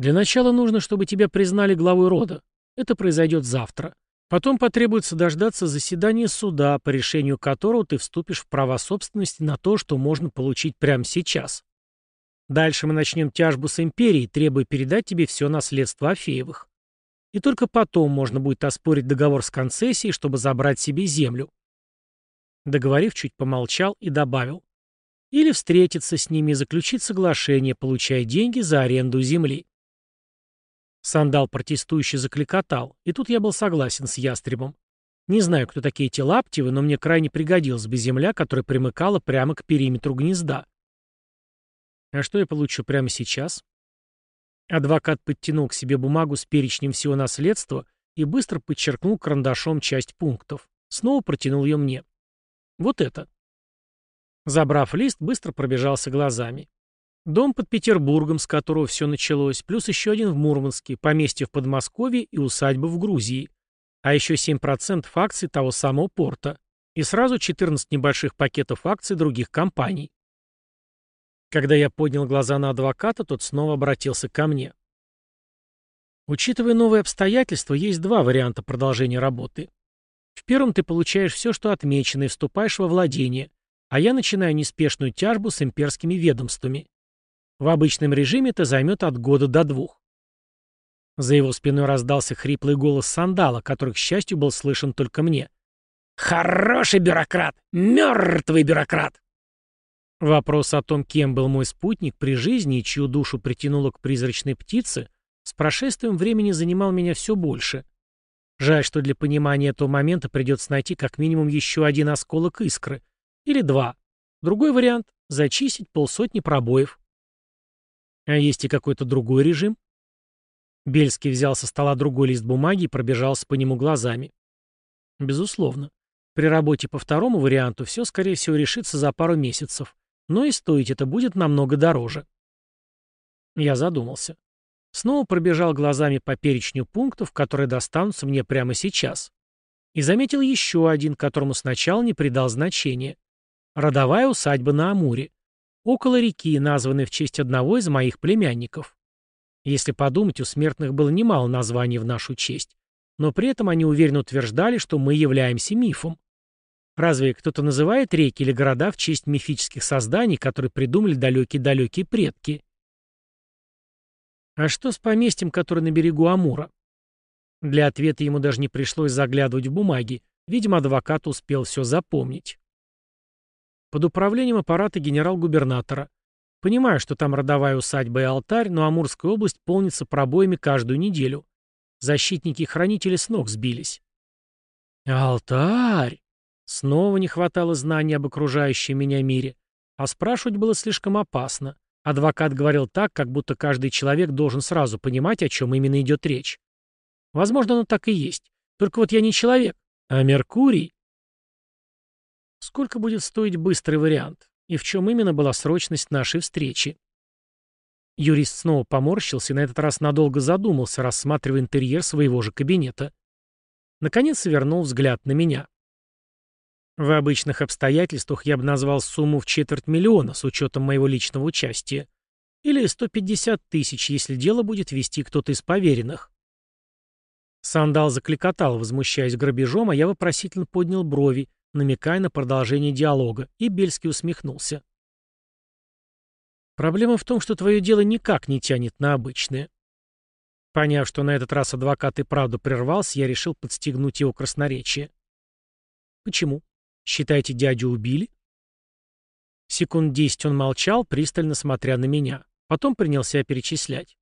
Для начала нужно, чтобы тебя признали главой рода. Это произойдет завтра. Потом потребуется дождаться заседания суда, по решению которого ты вступишь в права собственности на то, что можно получить прямо сейчас. Дальше мы начнем тяжбу с империей, требуя передать тебе все наследство Афеевых. И только потом можно будет оспорить договор с концессией, чтобы забрать себе землю. Договорив, чуть помолчал и добавил. Или встретиться с ними и заключить соглашение, получая деньги за аренду земли. Сандал протестующе закликотал, и тут я был согласен с ястребом. Не знаю, кто такие эти лаптевы, но мне крайне пригодилась бы земля, которая примыкала прямо к периметру гнезда. А что я получу прямо сейчас? Адвокат подтянул к себе бумагу с перечнем всего наследства и быстро подчеркнул карандашом часть пунктов. Снова протянул ее мне. Вот это. Забрав лист, быстро пробежался глазами. Дом под Петербургом, с которого все началось, плюс еще один в Мурманске, поместье в Подмосковье и усадьба в Грузии. А еще 7% акций того самого порта. И сразу 14 небольших пакетов акций других компаний. Когда я поднял глаза на адвоката, тот снова обратился ко мне. Учитывая новые обстоятельства, есть два варианта продолжения работы. В первом ты получаешь все, что отмечено, и вступаешь во владение, а я начинаю неспешную тяжбу с имперскими ведомствами. В обычном режиме это займет от года до двух. За его спиной раздался хриплый голос Сандала, который, к счастью, был слышен только мне. «Хороший бюрократ! Мертвый бюрократ!» Вопрос о том, кем был мой спутник при жизни и чью душу притянуло к призрачной птице, с прошествием времени занимал меня все больше. Жаль, что для понимания этого момента придется найти как минимум еще один осколок искры. Или два. Другой вариант — зачистить полсотни пробоев. А есть и какой-то другой режим? Бельский взял со стола другой лист бумаги и пробежался по нему глазами. Безусловно. При работе по второму варианту все, скорее всего, решится за пару месяцев. Но и стоить это будет намного дороже. Я задумался. Снова пробежал глазами по перечню пунктов, которые достанутся мне прямо сейчас. И заметил еще один, которому сначала не придал значения. Родовая усадьба на Амуре около реки, названной в честь одного из моих племянников. Если подумать, у смертных было немало названий в нашу честь, но при этом они уверенно утверждали, что мы являемся мифом. Разве кто-то называет реки или города в честь мифических созданий, которые придумали далекие-далекие предки? А что с поместьем, которое на берегу Амура? Для ответа ему даже не пришлось заглядывать в бумаги. Видимо, адвокат успел все запомнить. Под управлением аппарата генерал-губернатора. Понимаю, что там родовая усадьба и алтарь, но Амурская область полнится пробоями каждую неделю. Защитники и хранители с ног сбились. Алтарь! Снова не хватало знаний об окружающем меня мире. А спрашивать было слишком опасно. Адвокат говорил так, как будто каждый человек должен сразу понимать, о чем именно идет речь. Возможно, оно так и есть. Только вот я не человек, а Меркурий. Сколько будет стоить быстрый вариант? И в чем именно была срочность нашей встречи? Юрист снова поморщился и на этот раз надолго задумался, рассматривая интерьер своего же кабинета. Наконец вернул взгляд на меня. В обычных обстоятельствах я бы назвал сумму в четверть миллиона с учетом моего личного участия. Или 150 тысяч, если дело будет вести кто-то из поверенных. Сандал закликотал, возмущаясь грабежом, а я вопросительно поднял брови, намекая на продолжение диалога, и Бельский усмехнулся. «Проблема в том, что твое дело никак не тянет на обычное». Поняв, что на этот раз адвокат и правду прервался, я решил подстегнуть его красноречие. «Почему? Считаете, дядю убили?» Секунд десять он молчал, пристально смотря на меня. Потом принялся перечислять.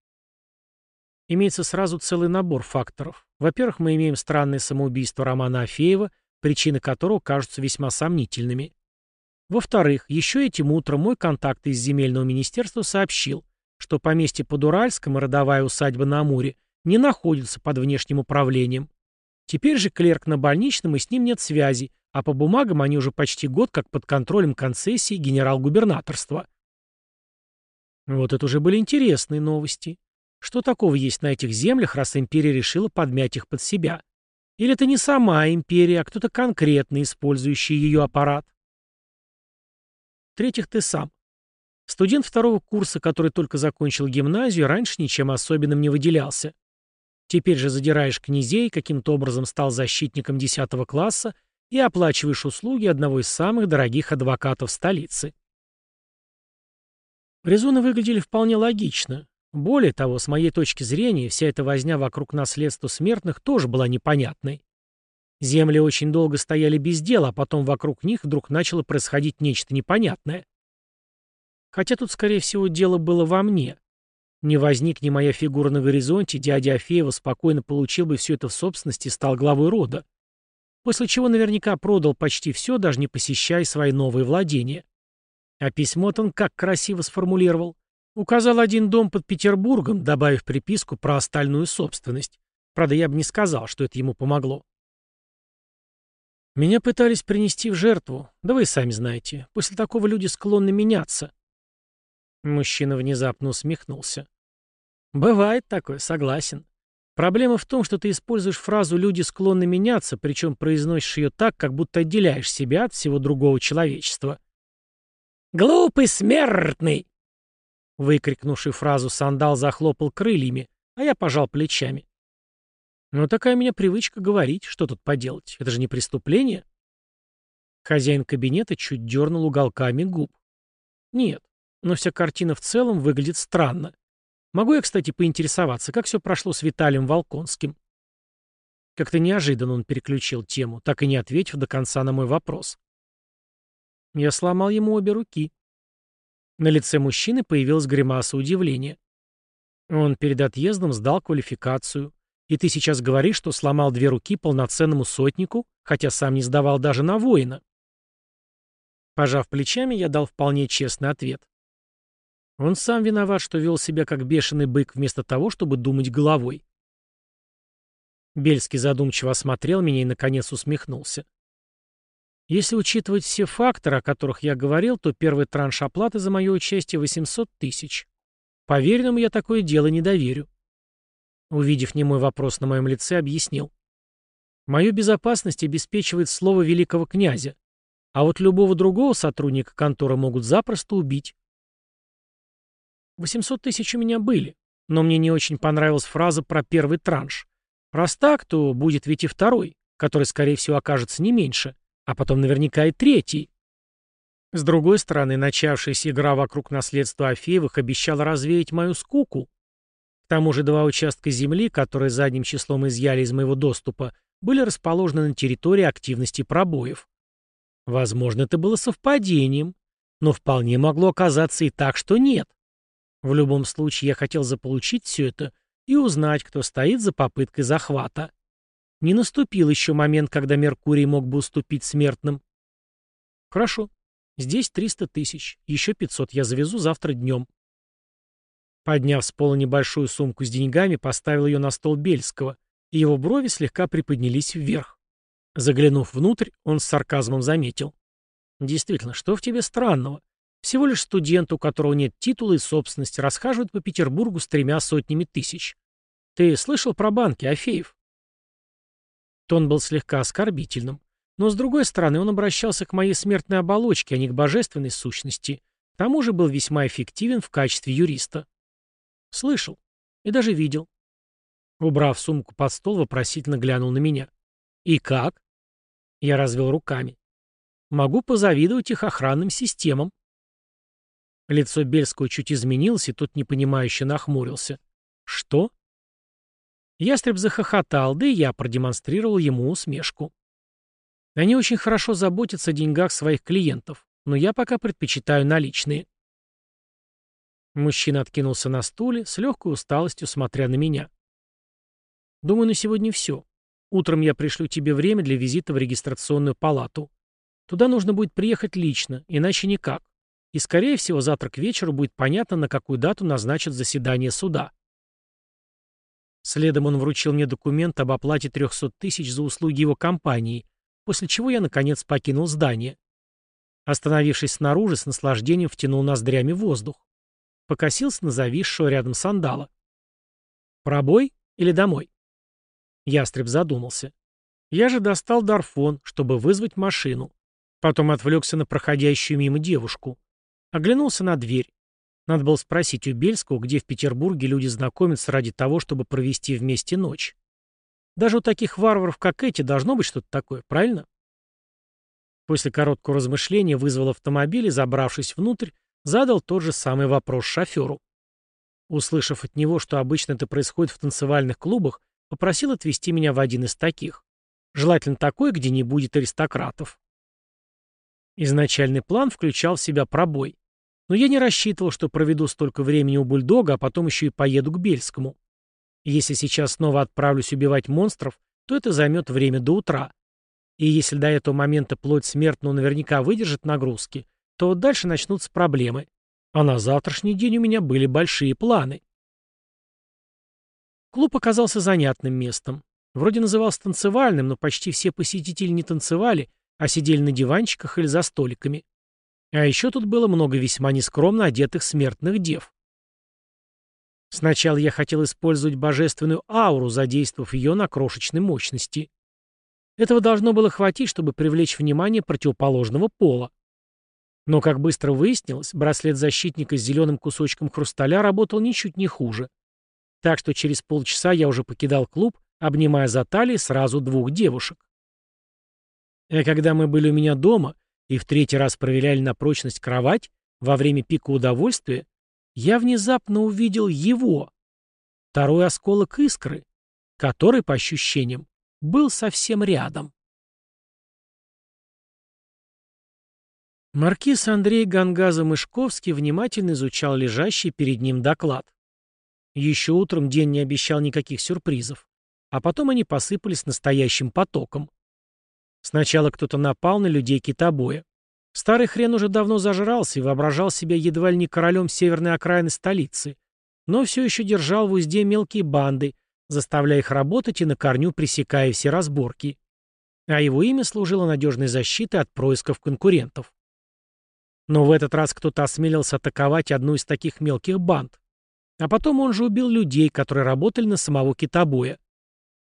Имеется сразу целый набор факторов. Во-первых, мы имеем странное самоубийство Романа Афеева причины которого кажутся весьма сомнительными. Во-вторых, еще этим утром мой контакт из земельного министерства сообщил, что поместье под Уральском и родовая усадьба на Амуре не находятся под внешним управлением. Теперь же клерк на больничном, и с ним нет связи, а по бумагам они уже почти год как под контролем концессии генерал-губернаторства. Вот это уже были интересные новости. Что такого есть на этих землях, раз империя решила подмять их под себя? Или это не сама империя, а кто-то конкретно использующий ее аппарат? В-третьих, ты сам. Студент второго курса, который только закончил гимназию, раньше ничем особенным не выделялся. Теперь же задираешь князей, каким-то образом стал защитником 10 класса и оплачиваешь услуги одного из самых дорогих адвокатов столицы. Резоны выглядели вполне логично. Более того, с моей точки зрения, вся эта возня вокруг наследства смертных тоже была непонятной. Земли очень долго стояли без дела, а потом вокруг них вдруг начало происходить нечто непонятное. Хотя тут, скорее всего, дело было во мне. Не возникни моя фигура на горизонте, дядя Афеева спокойно получил бы все это в собственности и стал главой рода. После чего наверняка продал почти все, даже не посещая свои новые владения. А письмо-то он как красиво сформулировал. Указал один дом под Петербургом, добавив приписку про остальную собственность. Правда, я бы не сказал, что это ему помогло. Меня пытались принести в жертву. Да вы сами знаете. После такого люди склонны меняться. Мужчина внезапно усмехнулся. «Бывает такое, согласен. Проблема в том, что ты используешь фразу «люди склонны меняться», причем произносишь ее так, как будто отделяешь себя от всего другого человечества. «Глупый смертный!» Выкрикнувший фразу сандал захлопал крыльями, а я пожал плечами. «Ну, такая у меня привычка говорить, что тут поделать. Это же не преступление?» Хозяин кабинета чуть дернул уголками губ. «Нет, но вся картина в целом выглядит странно. Могу я, кстати, поинтересоваться, как все прошло с Виталием Волконским? Как-то неожиданно он переключил тему, так и не ответив до конца на мой вопрос. Я сломал ему обе руки. На лице мужчины появилась гримаса удивления. Он перед отъездом сдал квалификацию. И ты сейчас говоришь, что сломал две руки полноценному сотнику, хотя сам не сдавал даже на воина. Пожав плечами, я дал вполне честный ответ. Он сам виноват, что вел себя как бешеный бык, вместо того, чтобы думать головой. Бельский задумчиво осмотрел меня и, наконец, усмехнулся. Если учитывать все факторы, о которых я говорил, то первый транш оплаты за мое участие 800 тысяч. Поверенному я такое дело не доверю. Увидев немой вопрос на моем лице, объяснил. Мою безопасность обеспечивает слово великого князя, а вот любого другого сотрудника конторы могут запросто убить. 800 тысяч у меня были, но мне не очень понравилась фраза про первый транш. Раз так, то будет ведь и второй, который, скорее всего, окажется не меньше, а потом наверняка и третий. С другой стороны, начавшаяся игра вокруг наследства Афеевых обещала развеять мою скуку. К тому же два участка земли, которые задним числом изъяли из моего доступа, были расположены на территории активности пробоев. Возможно, это было совпадением, но вполне могло оказаться и так, что нет. В любом случае, я хотел заполучить все это и узнать, кто стоит за попыткой захвата. Не наступил еще момент, когда Меркурий мог бы уступить смертным. Хорошо. Здесь 300 тысяч. Еще 500 я завезу завтра днем. Подняв с пола небольшую сумку с деньгами, поставил ее на стол Бельского, и его брови слегка приподнялись вверх. Заглянув внутрь, он с сарказмом заметил. «Действительно, что в тебе странного? Всего лишь студент, у которого нет титула и собственности, расхаживает по Петербургу с тремя сотнями тысяч. Ты слышал про банки, Афеев? Тон был слегка оскорбительным. Но, с другой стороны, он обращался к моей смертной оболочке, а не к божественной сущности. К тому же был весьма эффективен в качестве юриста. Слышал. И даже видел. Убрав сумку под стол, вопросительно глянул на меня. «И как?» Я развел руками. «Могу позавидовать их охранным системам». Лицо Бельского чуть изменилось, и тот непонимающе нахмурился. «Что?» Ястреб захохотал, да и я продемонстрировал ему усмешку. Они очень хорошо заботятся о деньгах своих клиентов, но я пока предпочитаю наличные. Мужчина откинулся на стуле, с легкой усталостью смотря на меня. «Думаю, на сегодня все. Утром я пришлю тебе время для визита в регистрационную палату. Туда нужно будет приехать лично, иначе никак. И, скорее всего, завтра к вечеру будет понятно, на какую дату назначат заседание суда. Следом он вручил мне документ об оплате 300 тысяч за услуги его компании, после чего я, наконец, покинул здание. Остановившись снаружи, с наслаждением втянул ноздрями воздух. Покосился на зависшего рядом сандала. «Пробой или домой?» Ястреб задумался. Я же достал дарфон, чтобы вызвать машину. Потом отвлекся на проходящую мимо девушку. Оглянулся на дверь. Надо было спросить у Бельского, где в Петербурге люди знакомятся ради того, чтобы провести вместе ночь. Даже у таких варваров, как эти, должно быть что-то такое, правильно? После короткого размышления вызвал автомобиль и, забравшись внутрь, задал тот же самый вопрос шоферу. Услышав от него, что обычно это происходит в танцевальных клубах, попросил отвезти меня в один из таких. Желательно такой, где не будет аристократов. Изначальный план включал в себя пробой. Но я не рассчитывал, что проведу столько времени у бульдога, а потом еще и поеду к Бельскому. Если сейчас снова отправлюсь убивать монстров, то это займет время до утра. И если до этого момента плоть смертного наверняка выдержит нагрузки, то дальше начнутся проблемы. А на завтрашний день у меня были большие планы. Клуб оказался занятным местом. Вроде назывался танцевальным, но почти все посетители не танцевали, а сидели на диванчиках или за столиками. А еще тут было много весьма нескромно одетых смертных дев. Сначала я хотел использовать божественную ауру, задействовав ее на крошечной мощности. Этого должно было хватить, чтобы привлечь внимание противоположного пола. Но, как быстро выяснилось, браслет защитника с зеленым кусочком хрусталя работал ничуть не хуже. Так что через полчаса я уже покидал клуб, обнимая за талии сразу двух девушек. А когда мы были у меня дома и в третий раз проверяли на прочность кровать, во время пика удовольствия, я внезапно увидел его, второй осколок искры, который, по ощущениям, был совсем рядом. Маркиз Андрей Гангаза-Мышковский внимательно изучал лежащий перед ним доклад. Еще утром день не обещал никаких сюрпризов, а потом они посыпались настоящим потоком. Сначала кто-то напал на людей китобоя. Старый хрен уже давно зажрался и воображал себя едва ли не королем северной окраины столицы, но все еще держал в узде мелкие банды, заставляя их работать и на корню пресекая все разборки. А его имя служило надежной защитой от происков конкурентов. Но в этот раз кто-то осмелился атаковать одну из таких мелких банд. А потом он же убил людей, которые работали на самого китобоя.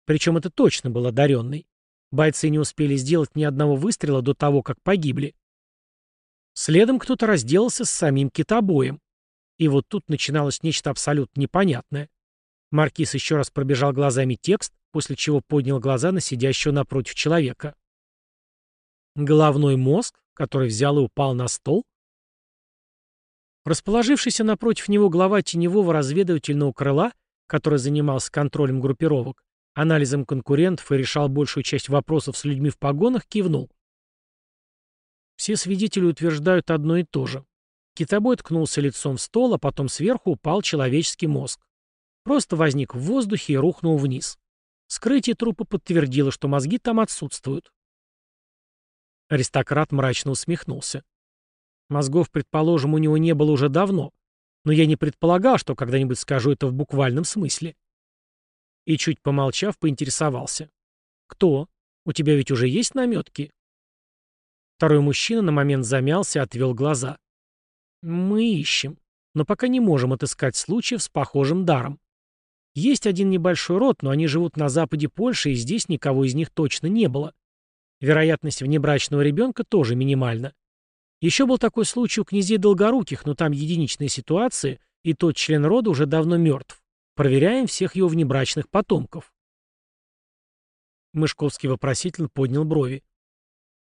Причем это точно был одаренный. Бойцы не успели сделать ни одного выстрела до того, как погибли. Следом кто-то разделался с самим китобоем. И вот тут начиналось нечто абсолютно непонятное. Маркиз еще раз пробежал глазами текст, после чего поднял глаза на сидящего напротив человека. Головной мозг, который взял и упал на стол? Расположившийся напротив него глава теневого разведывательного крыла, который занимался контролем группировок, анализом конкурентов и решал большую часть вопросов с людьми в погонах, кивнул. Все свидетели утверждают одно и то же. Китобой ткнулся лицом в стол, а потом сверху упал человеческий мозг. Просто возник в воздухе и рухнул вниз. Скрытие трупа подтвердило, что мозги там отсутствуют. Аристократ мрачно усмехнулся. Мозгов, предположим, у него не было уже давно, но я не предполагал, что когда-нибудь скажу это в буквальном смысле. И чуть помолчав, поинтересовался. «Кто? У тебя ведь уже есть наметки?» Второй мужчина на момент замялся и отвел глаза. «Мы ищем, но пока не можем отыскать случаев с похожим даром. Есть один небольшой род, но они живут на западе Польши, и здесь никого из них точно не было. Вероятность внебрачного ребенка тоже минимальна. Еще был такой случай у князей Долгоруких, но там единичная ситуация, и тот член рода уже давно мертв. Проверяем всех его внебрачных потомков. Мышковский вопросительно поднял брови.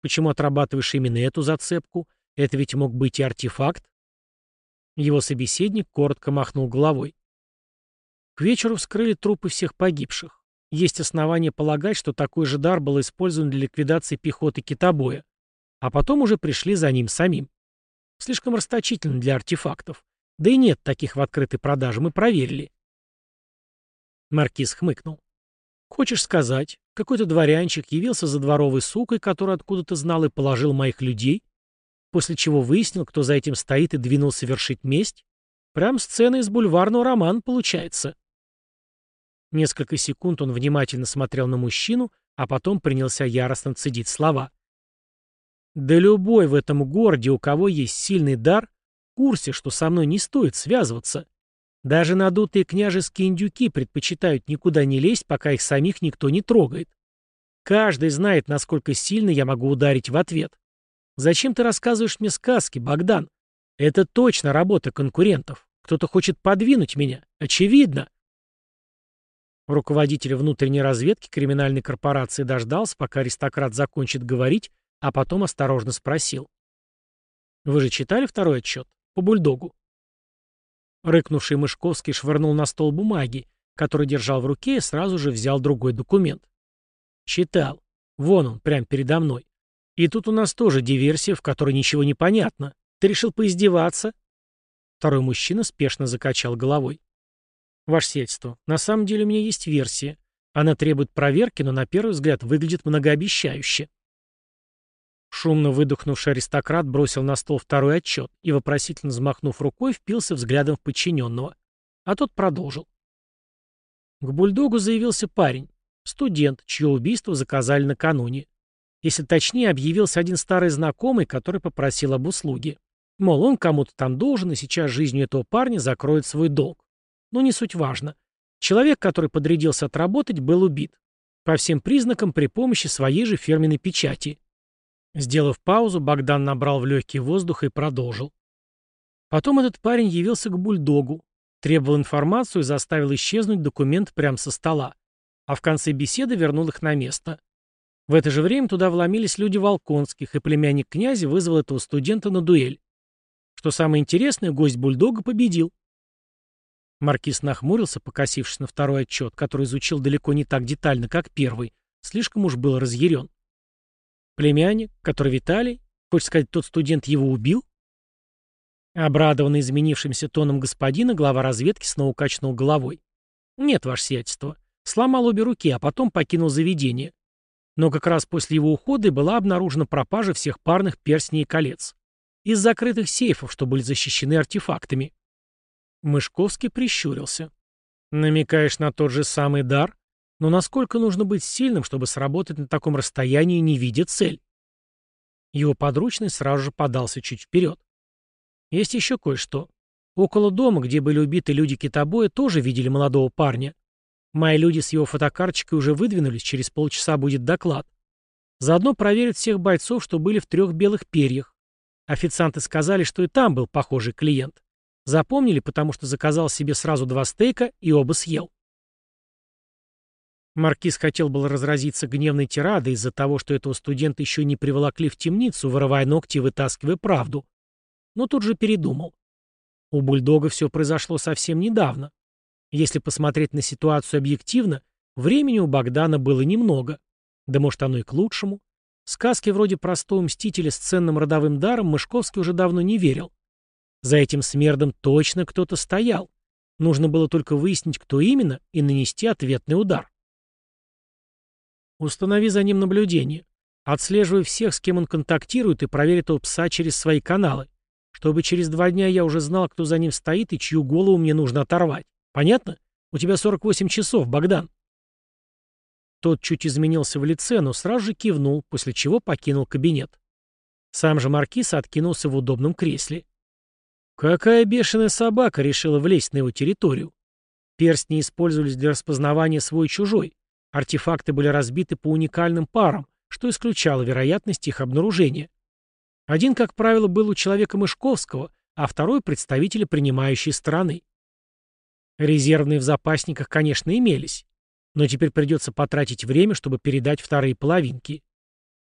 Почему отрабатываешь именно эту зацепку? Это ведь мог быть и артефакт. Его собеседник коротко махнул головой. К вечеру вскрыли трупы всех погибших. Есть основания полагать, что такой же дар был использован для ликвидации пехоты китобоя. А потом уже пришли за ним самим. Слишком расточительно для артефактов. Да и нет таких в открытой продаже, мы проверили. Маркиз хмыкнул. «Хочешь сказать, какой-то дворянчик явился за дворовой сукой, который откуда-то знал и положил моих людей, после чего выяснил, кто за этим стоит и двинулся вершить месть? Прям сцена из бульварного романа получается». Несколько секунд он внимательно смотрел на мужчину, а потом принялся яростно цедить слова. «Да любой в этом городе, у кого есть сильный дар, в курсе, что со мной не стоит связываться. Даже надутые княжеские индюки предпочитают никуда не лезть, пока их самих никто не трогает. Каждый знает, насколько сильно я могу ударить в ответ. Зачем ты рассказываешь мне сказки, Богдан? Это точно работа конкурентов. Кто-то хочет подвинуть меня. Очевидно. Руководитель внутренней разведки криминальной корпорации дождался, пока аристократ закончит говорить, а потом осторожно спросил. «Вы же читали второй отчет? По бульдогу?» Рыкнувший Мышковский швырнул на стол бумаги, который держал в руке, и сразу же взял другой документ. «Читал. Вон он, прямо передо мной. И тут у нас тоже диверсия, в которой ничего не понятно. Ты решил поиздеваться?» Второй мужчина спешно закачал головой. «Ваше сельство, на самом деле у меня есть версия. Она требует проверки, но на первый взгляд выглядит многообещающе». Шумно выдохнувший аристократ бросил на стол второй отчет и, вопросительно взмахнув рукой, впился взглядом в подчиненного. А тот продолжил. К бульдогу заявился парень, студент, чье убийство заказали накануне. Если точнее, объявился один старый знакомый, который попросил об услуге. Мол, он кому-то там должен, и сейчас жизнью этого парня закроет свой долг. Но не суть важно. Человек, который подрядился отработать, был убит. По всем признакам при помощи своей же фирменной печати. Сделав паузу, Богдан набрал в легкий воздух и продолжил. Потом этот парень явился к бульдогу, требовал информацию и заставил исчезнуть документ прямо со стола, а в конце беседы вернул их на место. В это же время туда вломились люди Волконских, и племянник князя вызвал этого студента на дуэль. Что самое интересное, гость бульдога победил. Маркиз нахмурился, покосившись на второй отчет, который изучил далеко не так детально, как первый. Слишком уж был разъярен. Племянник, который Виталий? Хочешь сказать, тот студент его убил? Обрадованный изменившимся тоном господина, глава разведки снова качнул головой. Нет, ваше сиятельство. Сломал обе руки, а потом покинул заведение. Но как раз после его ухода была обнаружена пропажа всех парных перстней и колец. Из закрытых сейфов, что были защищены артефактами. Мышковский прищурился. «Намекаешь на тот же самый дар? Но насколько нужно быть сильным, чтобы сработать на таком расстоянии, не видя цель?» Его подручный сразу же подался чуть вперед. «Есть еще кое-что. Около дома, где были убиты люди китобоя, тоже видели молодого парня. Мои люди с его фотокарточкой уже выдвинулись, через полчаса будет доклад. Заодно проверят всех бойцов, что были в трех белых перьях. Официанты сказали, что и там был похожий клиент. Запомнили, потому что заказал себе сразу два стейка и оба съел. Маркиз хотел было разразиться гневной тирадой из-за того, что этого студента еще не приволокли в темницу, вырывая ногти и вытаскивая правду. Но тут же передумал. У бульдога все произошло совсем недавно. Если посмотреть на ситуацию объективно, времени у Богдана было немного. Да может оно и к лучшему. Сказки вроде простого мстителя с ценным родовым даром Мышковский уже давно не верил. За этим смердом точно кто-то стоял. Нужно было только выяснить, кто именно, и нанести ответный удар. Установи за ним наблюдение. Отслеживай всех, с кем он контактирует, и проверь этого пса через свои каналы. Чтобы через два дня я уже знал, кто за ним стоит и чью голову мне нужно оторвать. Понятно? У тебя 48 часов, Богдан. Тот чуть изменился в лице, но сразу же кивнул, после чего покинул кабинет. Сам же маркиз откинулся в удобном кресле. Какая бешеная собака решила влезть на его территорию? Перстни использовались для распознавания свой-чужой. Артефакты были разбиты по уникальным парам, что исключало вероятность их обнаружения. Один, как правило, был у человека Мышковского, а второй — представителя принимающей стороны. Резервные в запасниках, конечно, имелись, но теперь придется потратить время, чтобы передать вторые половинки.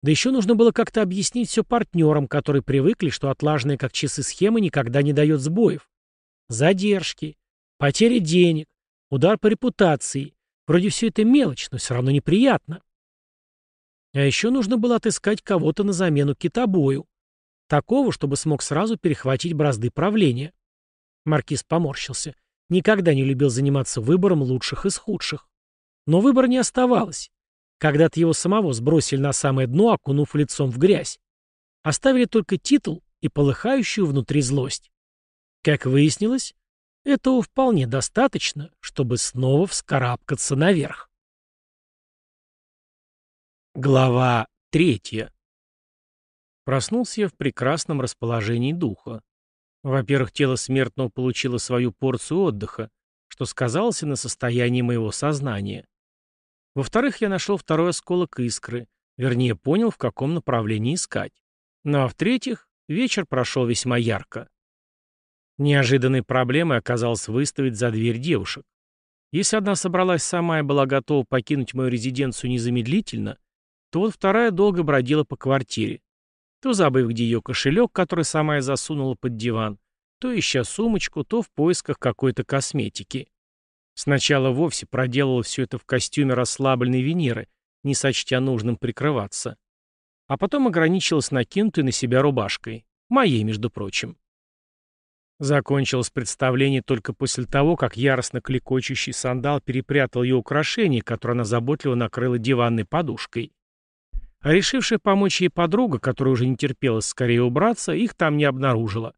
Да еще нужно было как-то объяснить все партнерам, которые привыкли, что отлаженная как часы схема никогда не дает сбоев. Задержки, потеря денег, удар по репутации. Вроде все это мелочь, но все равно неприятно. А еще нужно было отыскать кого-то на замену китобою. Такого, чтобы смог сразу перехватить бразды правления. Маркиз поморщился. Никогда не любил заниматься выбором лучших из худших. Но выбора не оставалось. Когда-то его самого сбросили на самое дно, окунув лицом в грязь. Оставили только титул и полыхающую внутри злость. Как выяснилось, этого вполне достаточно, чтобы снова вскарабкаться наверх. Глава третья. Проснулся я в прекрасном расположении духа. Во-первых, тело смертного получило свою порцию отдыха, что сказалось и на состоянии моего сознания. Во-вторых, я нашел второй осколок искры, вернее, понял, в каком направлении искать. Ну а в-третьих, вечер прошел весьма ярко. Неожиданной проблемой оказалось выставить за дверь девушек. Если одна собралась сама и была готова покинуть мою резиденцию незамедлительно, то вот вторая долго бродила по квартире. То забыв, где ее кошелек, который сама и засунула под диван, то ища сумочку, то в поисках какой-то косметики. Сначала вовсе проделала все это в костюме расслабленной Венеры, не сочтя нужным прикрываться. А потом ограничилась накинутой на себя рубашкой. Моей, между прочим. Закончилось представление только после того, как яростно кликочущий сандал перепрятал ее украшение, которое она заботливо накрыла диванной подушкой. А решившая помочь ей подруга, которая уже не терпелась скорее убраться, их там не обнаружила.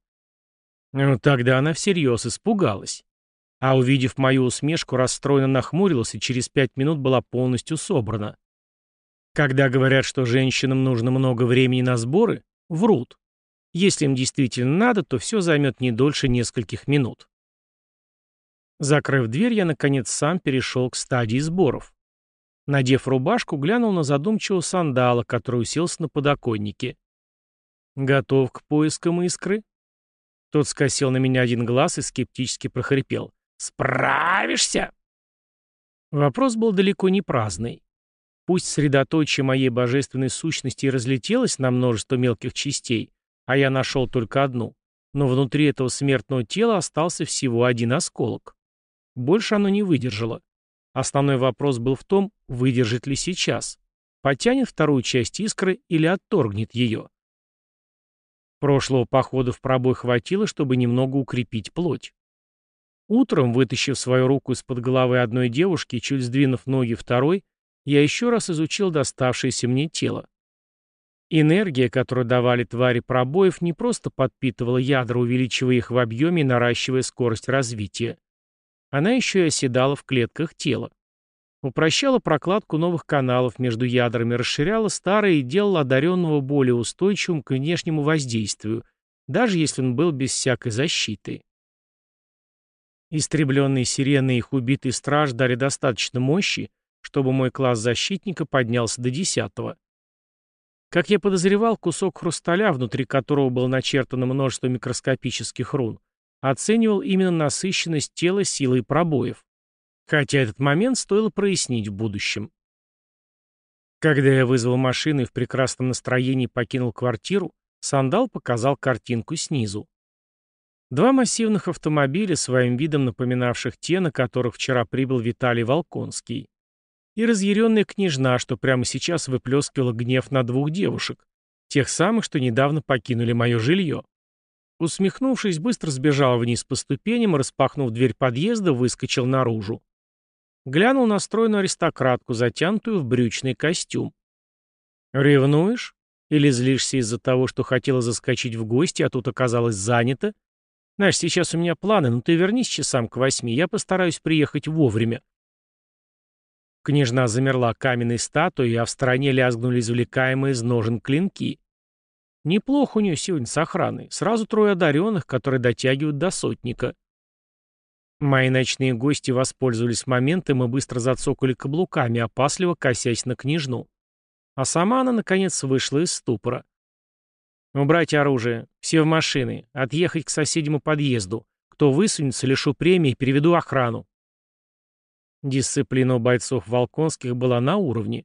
Ну, тогда она всерьез испугалась. А увидев мою усмешку, расстроенно нахмурилась и через пять минут была полностью собрана. Когда говорят, что женщинам нужно много времени на сборы, врут. Если им действительно надо, то все займет не дольше нескольких минут. Закрыв дверь, я, наконец, сам перешел к стадии сборов. Надев рубашку, глянул на задумчивого сандала, который уселся на подоконнике. «Готов к поискам искры?» Тот скосил на меня один глаз и скептически прохрипел. «Справишься?» Вопрос был далеко не праздный. Пусть средоточие моей божественной сущности разлетелось на множество мелких частей, а я нашел только одну, но внутри этого смертного тела остался всего один осколок. Больше оно не выдержало. Основной вопрос был в том, выдержит ли сейчас. Потянет вторую часть искры или отторгнет ее. Прошлого похода в пробой хватило, чтобы немного укрепить плоть. Утром, вытащив свою руку из-под головы одной девушки и чуть сдвинув ноги второй, я еще раз изучил доставшееся мне тело. Энергия, которую давали твари пробоев, не просто подпитывала ядра, увеличивая их в объеме и наращивая скорость развития. Она еще и оседала в клетках тела. Упрощала прокладку новых каналов между ядрами, расширяла старые и делала одаренного более устойчивым к внешнему воздействию, даже если он был без всякой защиты. Истребленные сирены и их убитый страж дали достаточно мощи, чтобы мой класс защитника поднялся до десятого. Как я подозревал, кусок хрусталя, внутри которого было начертано множество микроскопических рун, оценивал именно насыщенность тела силой пробоев. Хотя этот момент стоило прояснить в будущем. Когда я вызвал машину и в прекрасном настроении покинул квартиру, Сандал показал картинку снизу. Два массивных автомобиля, своим видом напоминавших те, на которых вчера прибыл Виталий Волконский. И разъяренная княжна, что прямо сейчас выплескивала гнев на двух девушек, тех самых, что недавно покинули мое жилье. Усмехнувшись, быстро сбежал вниз по ступеням распахнув дверь подъезда, выскочил наружу. Глянул на стройную аристократку, затянутую в брючный костюм. «Ревнуешь? Или злишься из-за того, что хотела заскочить в гости, а тут оказалась занята? Знаешь, сейчас у меня планы, но ты вернись часам к восьми, я постараюсь приехать вовремя». Княжна замерла каменной статуей, а в стороне лязгнули извлекаемые из ножен клинки. Неплохо у нее сегодня с охраной. Сразу трое одаренных, которые дотягивают до сотника. Мои ночные гости воспользовались моментом и быстро зацокали каблуками, опасливо косясь на княжну. А сама она, наконец, вышла из ступора. «Убрать оружие. Все в машины. Отъехать к соседнему подъезду. Кто высунется, лишу премии и переведу охрану». Дисциплина у бойцов Волконских была на уровне.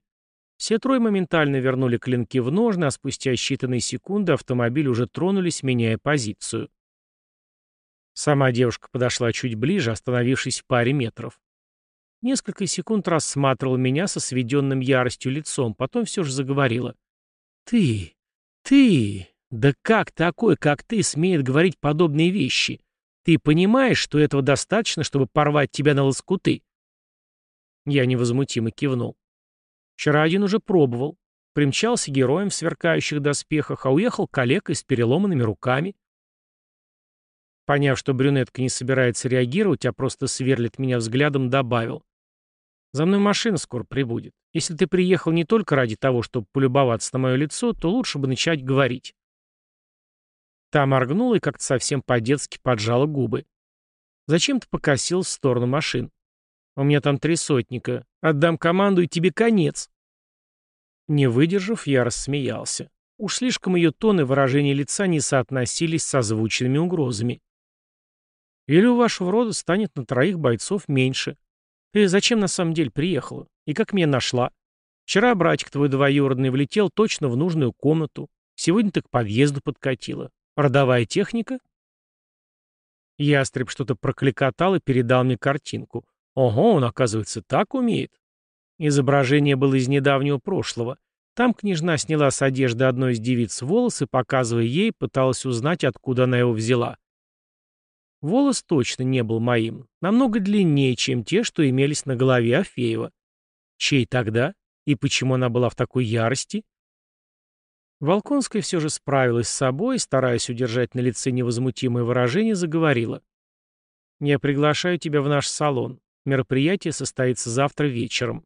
Все трое моментально вернули клинки в ножны, а спустя считанные секунды автомобиль уже тронулись, меняя позицию. Сама девушка подошла чуть ближе, остановившись в паре метров. Несколько секунд рассматривала меня со сведенным яростью лицом, потом все же заговорила. «Ты! Ты! Да как такой, как ты, смеет говорить подобные вещи? Ты понимаешь, что этого достаточно, чтобы порвать тебя на лоскуты?» Я невозмутимо кивнул. Вчера один уже пробовал. Примчался героем в сверкающих доспехах, а уехал калекой с переломанными руками. Поняв, что брюнетка не собирается реагировать, а просто сверлит меня взглядом, добавил. «За мной машина скоро прибудет. Если ты приехал не только ради того, чтобы полюбоваться на мое лицо, то лучше бы начать говорить». Та моргнула и как-то совсем по-детски поджала губы. Зачем-то покосил в сторону машин. «У меня там три сотника. Отдам команду, и тебе конец». Не выдержав, я рассмеялся. Уж слишком ее тон и выражение лица не соотносились с озвученными угрозами. Или у вашего рода станет на троих бойцов меньше. Ты зачем на самом деле приехала? И как меня нашла? Вчера братик твой двоюродный влетел точно в нужную комнату. Сегодня ты к подъезду подкатила. Родовая техника? Ястреб что-то прокликотал и передал мне картинку. Ого, он, оказывается, так умеет. Изображение было из недавнего прошлого. Там княжна сняла с одежды одной из девиц волосы, показывая ей, пыталась узнать, откуда она его взяла. Волос точно не был моим, намного длиннее, чем те, что имелись на голове Афеева. Чей тогда? И почему она была в такой ярости? Волконская все же справилась с собой, стараясь удержать на лице невозмутимое выражение, заговорила. «Я приглашаю тебя в наш салон. Мероприятие состоится завтра вечером».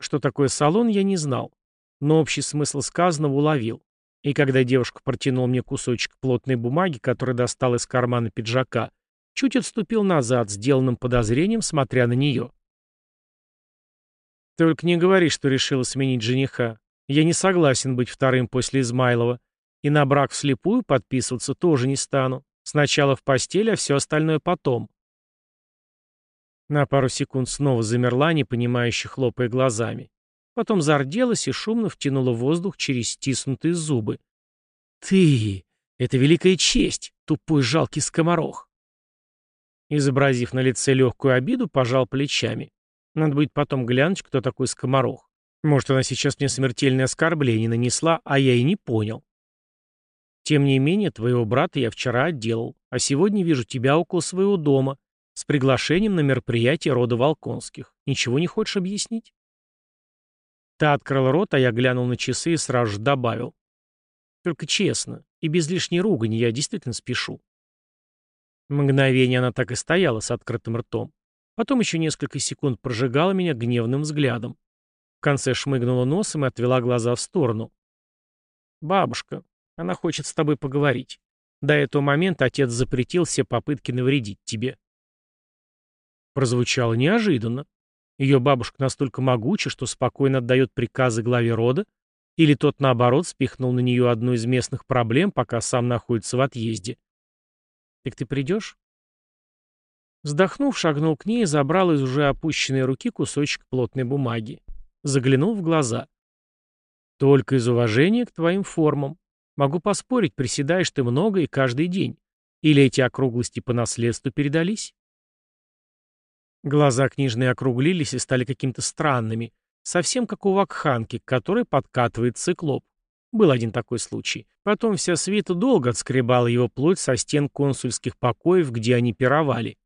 Что такое салон, я не знал, но общий смысл сказанного уловил. И когда девушка протянула мне кусочек плотной бумаги, который достал из кармана пиджака, чуть отступил назад, сделанным подозрением, смотря на нее. «Только не говори, что решила сменить жениха. Я не согласен быть вторым после Измайлова. И на брак вслепую подписываться тоже не стану. Сначала в постель, а все остальное потом. На пару секунд снова замерла, непонимающе хлопая глазами. Потом зарделась и шумно втянула воздух через стиснутые зубы. «Ты! Это великая честь, тупой жалкий скоморох!» Изобразив на лице легкую обиду, пожал плечами. Надо будет потом глянуть, кто такой скоморох. Может, она сейчас мне смертельное оскорбление нанесла, а я и не понял. Тем не менее, твоего брата я вчера отделал, а сегодня вижу тебя около своего дома, с приглашением на мероприятие рода Волконских. Ничего не хочешь объяснить? Та открыл рот, а я глянул на часы и сразу же добавил. Только честно, и без лишней ругани я действительно спешу. Мгновение она так и стояла с открытым ртом. Потом еще несколько секунд прожигала меня гневным взглядом. В конце шмыгнула носом и отвела глаза в сторону. «Бабушка, она хочет с тобой поговорить. До этого момента отец запретил все попытки навредить тебе». Прозвучало неожиданно. Ее бабушка настолько могуча, что спокойно отдает приказы главе рода, или тот, наоборот, спихнул на нее одну из местных проблем, пока сам находится в отъезде. «Так ты придешь?» Вздохнув, шагнул к ней и забрал из уже опущенной руки кусочек плотной бумаги. Заглянул в глаза. «Только из уважения к твоим формам. Могу поспорить, приседаешь ты много и каждый день. Или эти округлости по наследству передались?» Глаза книжные округлились и стали каким-то странными, совсем как у вакханки, к которой подкатывает циклоп. Был один такой случай. Потом вся свита долго отскребала его плоть со стен консульских покоев, где они пировали.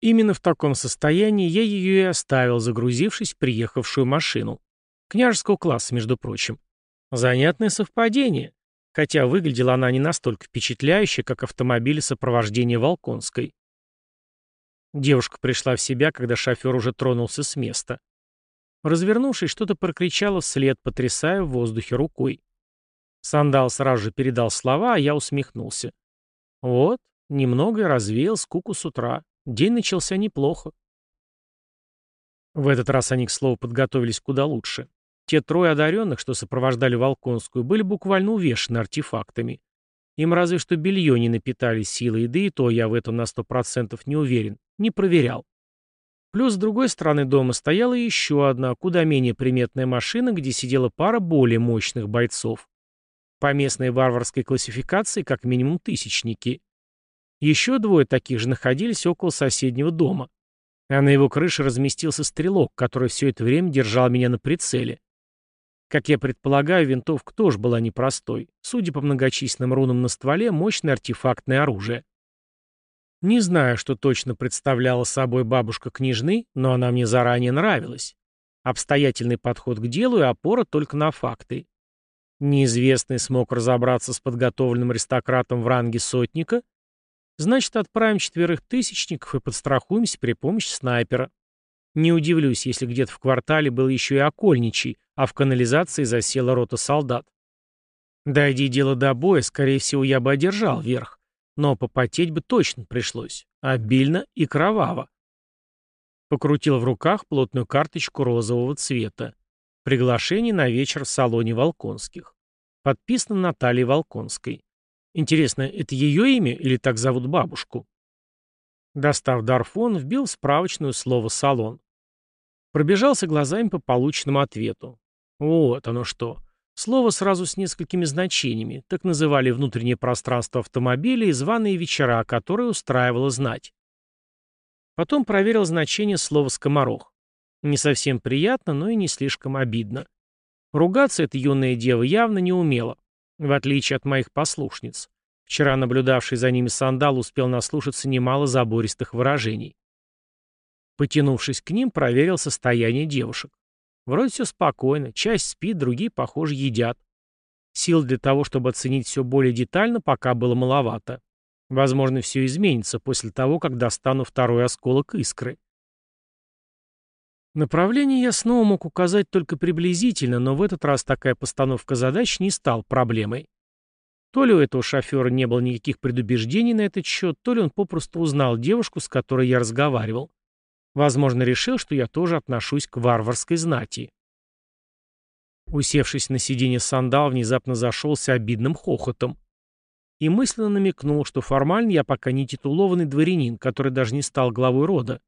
Именно в таком состоянии я ее и оставил, загрузившись в приехавшую машину. Княжеского класса, между прочим. Занятное совпадение. Хотя выглядела она не настолько впечатляюще, как автомобиль сопровождения Волконской. Девушка пришла в себя, когда шофер уже тронулся с места. Развернувшись, что-то прокричала вслед, потрясая в воздухе рукой. Сандал сразу же передал слова, а я усмехнулся. Вот, немного развеял скуку с утра. День начался неплохо. В этот раз они, к слову, подготовились куда лучше. Те трое одаренных, что сопровождали Волконскую, были буквально увешаны артефактами. Им разве что белье не напитали силой, да и то я в этом на сто процентов не уверен, не проверял. Плюс с другой стороны дома стояла еще одна, куда менее приметная машина, где сидела пара более мощных бойцов. По местной варварской классификации как минимум тысячники. Еще двое таких же находились около соседнего дома. А на его крыше разместился стрелок, который все это время держал меня на прицеле. Как я предполагаю, винтовка тоже была непростой. Судя по многочисленным рунам на стволе, мощное артефактное оружие. Не знаю, что точно представляла собой бабушка княжны, но она мне заранее нравилась. Обстоятельный подход к делу и опора только на факты. Неизвестный смог разобраться с подготовленным аристократом в ранге сотника, значит, отправим четверых тысячников и подстрахуемся при помощи снайпера. Не удивлюсь, если где-то в квартале был еще и окольничий, а в канализации засела рота солдат. Дойди дело до боя, скорее всего, я бы одержал верх, но попотеть бы точно пришлось, обильно и кроваво. Покрутил в руках плотную карточку розового цвета. Приглашение на вечер в салоне Волконских. Подписано Натальей Волконской. Интересно, это ее имя или так зовут бабушку? Достав Дарфон, вбил в справочную слово «салон». Пробежался глазами по полученному ответу. Вот оно что. Слово сразу с несколькими значениями. Так называли внутреннее пространство автомобиля и званые вечера, которые устраивало знать. Потом проверил значение слова «скоморох». Не совсем приятно, но и не слишком обидно. Ругаться эта юная дева явно не умела, в отличие от моих послушниц. Вчера наблюдавший за ними сандал успел наслушаться немало забористых выражений. Потянувшись к ним, проверил состояние девушек. Вроде все спокойно, часть спит, другие, похоже, едят. Сил для того, чтобы оценить все более детально, пока было маловато. Возможно, все изменится после того, как достану второй осколок искры. Направление я снова мог указать только приблизительно, но в этот раз такая постановка задач не стал проблемой. То ли у этого шофера не было никаких предубеждений на этот счет, то ли он попросту узнал девушку, с которой я разговаривал. Возможно, решил, что я тоже отношусь к варварской знати. Усевшись на сиденье сандал, внезапно зашелся обидным хохотом. И мысленно намекнул, что формально я пока не титулованный дворянин, который даже не стал главой рода.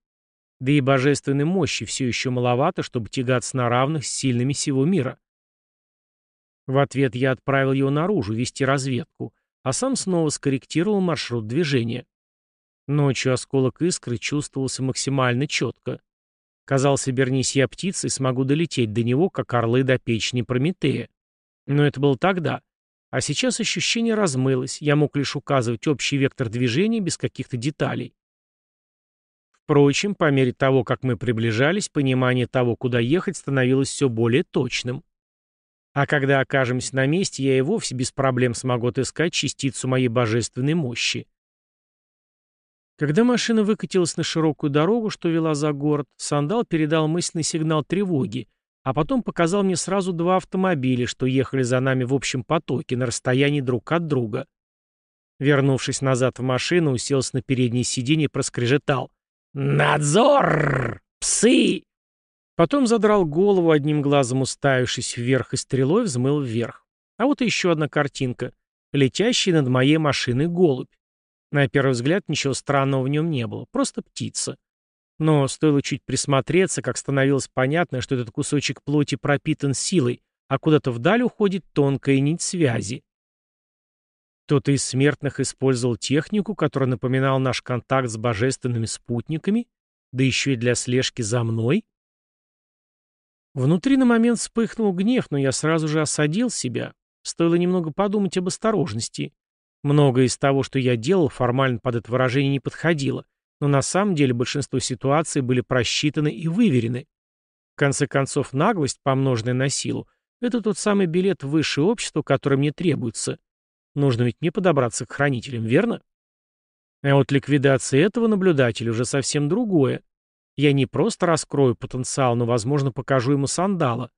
Да и божественной мощи все еще маловато, чтобы тягаться на равных с сильными всего мира. В ответ я отправил его наружу вести разведку, а сам снова скорректировал маршрут движения. Ночью осколок искры чувствовался максимально четко. Казалось, обернись я птицей, смогу долететь до него, как орлы до печени Прометея. Но это было тогда. А сейчас ощущение размылось, я мог лишь указывать общий вектор движения без каких-то деталей. Впрочем, по мере того, как мы приближались, понимание того, куда ехать, становилось все более точным. А когда окажемся на месте, я и вовсе без проблем смогу отыскать частицу моей божественной мощи. Когда машина выкатилась на широкую дорогу, что вела за город, Сандал передал мысленный сигнал тревоги, а потом показал мне сразу два автомобиля, что ехали за нами в общем потоке, на расстоянии друг от друга. Вернувшись назад в машину, уселся на переднее сиденье и проскрежетал. «Надзор! Псы!» Потом задрал голову, одним глазом уставившись вверх и стрелой взмыл вверх. А вот еще одна картинка. Летящий над моей машиной голубь. На первый взгляд ничего странного в нем не было, просто птица. Но стоило чуть присмотреться, как становилось понятно, что этот кусочек плоти пропитан силой, а куда-то вдаль уходит тонкая нить связи. Кто-то из смертных использовал технику, которая напоминала наш контакт с божественными спутниками, да еще и для слежки за мной. Внутри на момент вспыхнул гнев, но я сразу же осадил себя. Стоило немного подумать об осторожности. Многое из того, что я делал, формально под это выражение не подходило, но на самом деле большинство ситуаций были просчитаны и выверены. В конце концов, наглость, помноженная на силу, это тот самый билет в высшее общество, который мне требуется. Нужно ведь не подобраться к хранителям, верно? А вот ликвидация этого наблюдателя уже совсем другое. Я не просто раскрою потенциал, но, возможно, покажу ему сандала.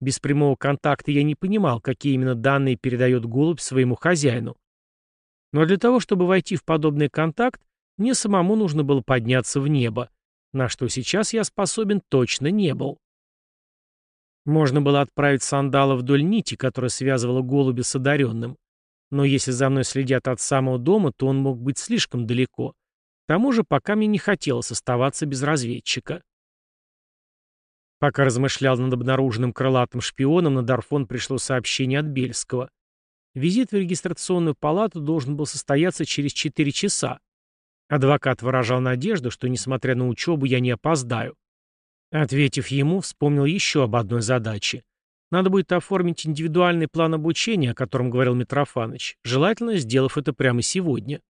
Без прямого контакта я не понимал, какие именно данные передает голубь своему хозяину. Но для того, чтобы войти в подобный контакт, мне самому нужно было подняться в небо, на что сейчас я способен точно не был. Можно было отправить сандала вдоль нити, которая связывала голубя с одаренным. Но если за мной следят от самого дома, то он мог быть слишком далеко. К тому же, пока мне не хотелось оставаться без разведчика. Пока размышлял над обнаруженным крылатым шпионом, на Дарфон пришло сообщение от Бельского. Визит в регистрационную палату должен был состояться через 4 часа. Адвокат выражал надежду, что, несмотря на учебу, я не опоздаю. Ответив ему, вспомнил еще об одной задаче. Надо будет оформить индивидуальный план обучения, о котором говорил Митрофаныч, желательно сделав это прямо сегодня.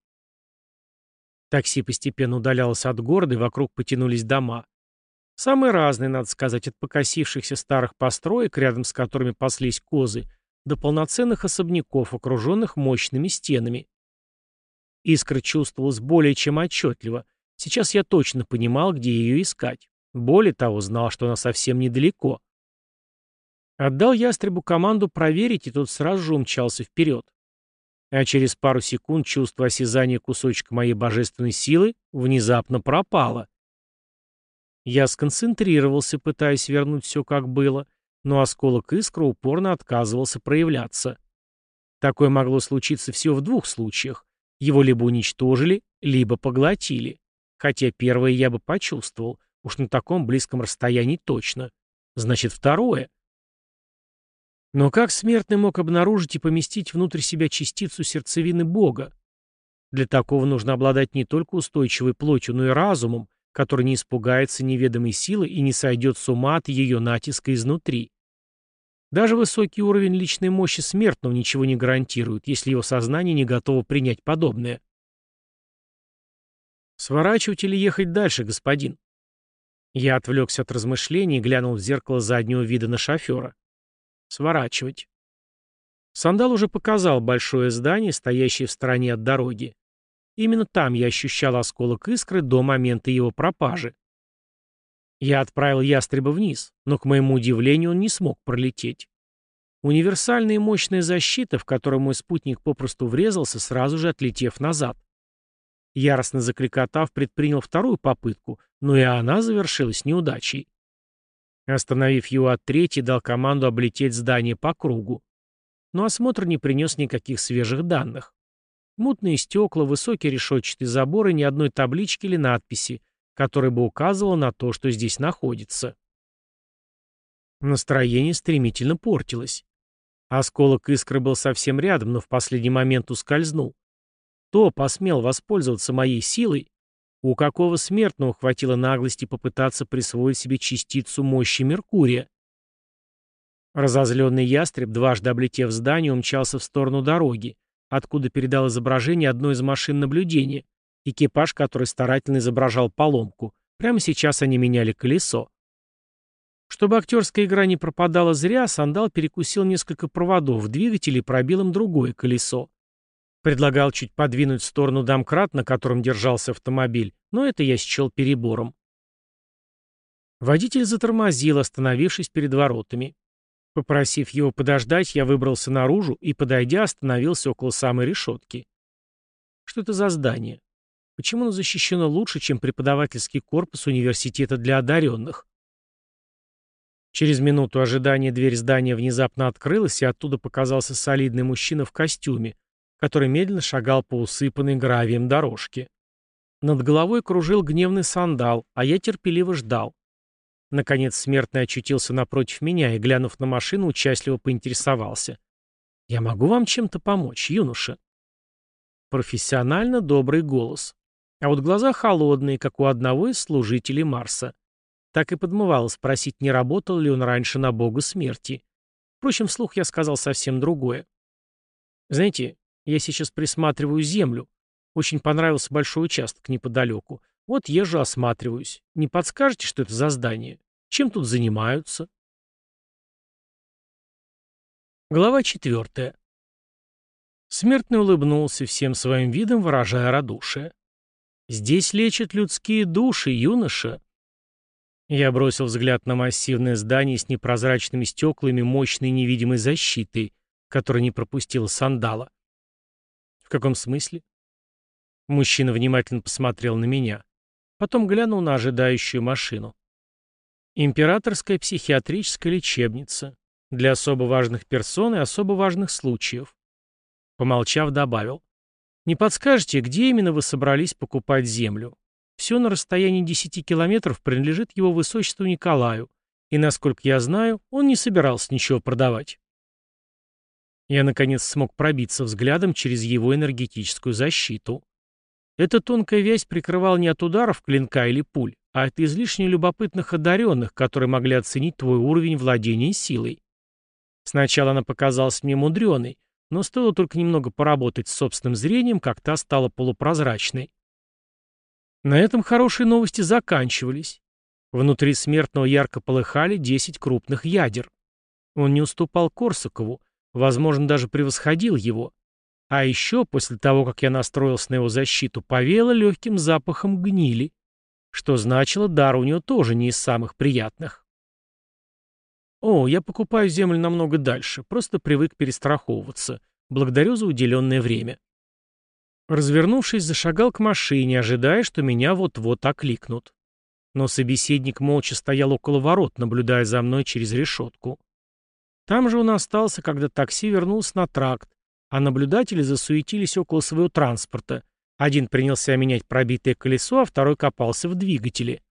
Такси постепенно удалялось от города, и вокруг потянулись дома. Самые разные, надо сказать, от покосившихся старых построек, рядом с которыми паслись козы, до полноценных особняков, окруженных мощными стенами. Искра чувствовалась более чем отчетливо. Сейчас я точно понимал, где ее искать. Более того, знал, что она совсем недалеко. Отдал ястребу команду проверить, и тот сразу же умчался вперед. А через пару секунд чувство осязания кусочка моей божественной силы внезапно пропало. Я сконцентрировался, пытаясь вернуть все как было, но осколок искры упорно отказывался проявляться. Такое могло случиться всего в двух случаях. Его либо уничтожили, либо поглотили. хотя первое я бы почувствовал, уж на таком близком расстоянии точно. Значит, второе. Но как смертный мог обнаружить и поместить внутрь себя частицу сердцевины Бога? Для такого нужно обладать не только устойчивой плотью, но и разумом, который не испугается неведомой силы и не сойдет с ума от ее натиска изнутри. Даже высокий уровень личной мощи смертного ничего не гарантирует, если его сознание не готово принять подобное. «Сворачивать или ехать дальше, господин?» Я отвлекся от размышлений и глянул в зеркало заднего вида на шофера. «Сворачивать». Сандал уже показал большое здание, стоящее в стороне от дороги. Именно там я ощущал осколок искры до момента его пропажи. Я отправил ястреба вниз, но, к моему удивлению, он не смог пролететь. Универсальная и мощная защита, в которую мой спутник попросту врезался, сразу же отлетев назад. Яростно закликотав, предпринял вторую попытку, но и она завершилась неудачей. Остановив его от третьей, дал команду облететь здание по кругу. Но осмотр не принес никаких свежих данных. Мутные стекла, высокие решетчатые заборы, ни одной таблички или надписи, которая бы указывала на то, что здесь находится. Настроение стремительно портилось. Осколок искры был совсем рядом, но в последний момент ускользнул. Кто посмел воспользоваться моей силой? У какого смертного хватило наглости попытаться присвоить себе частицу мощи Меркурия? Разозленный ястреб, дважды облетев здание, умчался в сторону дороги, откуда передал изображение одной из машин наблюдения, экипаж, который старательно изображал поломку. Прямо сейчас они меняли колесо. Чтобы актерская игра не пропадала зря, Сандал перекусил несколько проводов в двигателе и пробил им другое колесо. Предлагал чуть подвинуть в сторону домкрат, на котором держался автомобиль, но это я счел перебором. Водитель затормозил, остановившись перед воротами. Попросив его подождать, я выбрался наружу и, подойдя, остановился около самой решетки. Что это за здание? Почему оно защищено лучше, чем преподавательский корпус университета для одаренных? Через минуту ожидания дверь здания внезапно открылась, и оттуда показался солидный мужчина в костюме, который медленно шагал по усыпанной гравием дорожке. Над головой кружил гневный сандал, а я терпеливо ждал. Наконец смертный очутился напротив меня и, глянув на машину, участливо поинтересовался. «Я могу вам чем-то помочь, юноша?» Профессионально добрый голос. А вот глаза холодные, как у одного из служителей Марса. Так и подмывало спросить, не работал ли он раньше на бога смерти. Впрочем, вслух я сказал совсем другое. «Знаете, я сейчас присматриваю землю. Очень понравился большой участок неподалеку. Вот езжу осматриваюсь. Не подскажете, что это за здание? Чем тут занимаются? Глава четвертая. Смертный улыбнулся всем своим видом, выражая радушие. «Здесь лечат людские души, юноша». Я бросил взгляд на массивное здание с непрозрачными стеклами мощной невидимой защитой, которая не пропустила сандала. «В каком смысле?» Мужчина внимательно посмотрел на меня. Потом глянул на ожидающую машину. Императорская психиатрическая лечебница. Для особо важных персон и особо важных случаев. Помолчав, добавил. Не подскажете, где именно вы собрались покупать землю? Все на расстоянии 10 километров принадлежит его высочеству Николаю, и, насколько я знаю, он не собирался ничего продавать. Я, наконец, смог пробиться взглядом через его энергетическую защиту. Эта тонкая вязь прикрывала не от ударов клинка или пуль, а от излишне любопытных одаренных, которые могли оценить твой уровень владения силой. Сначала она показалась мне мудреной, но стоило только немного поработать с собственным зрением, как та стала полупрозрачной. На этом хорошие новости заканчивались. Внутри смертного ярко полыхали 10 крупных ядер. Он не уступал Корсакову, возможно, даже превосходил его. А еще, после того, как я настроился на его защиту, повеяло легким запахом гнили что значило, дар у него тоже не из самых приятных. О, я покупаю землю намного дальше, просто привык перестраховываться. Благодарю за уделенное время. Развернувшись, зашагал к машине, ожидая, что меня вот-вот окликнут. Но собеседник молча стоял около ворот, наблюдая за мной через решетку. Там же он остался, когда такси вернулось на тракт, а наблюдатели засуетились около своего транспорта, Один принялся менять пробитое колесо, а второй копался в двигателе.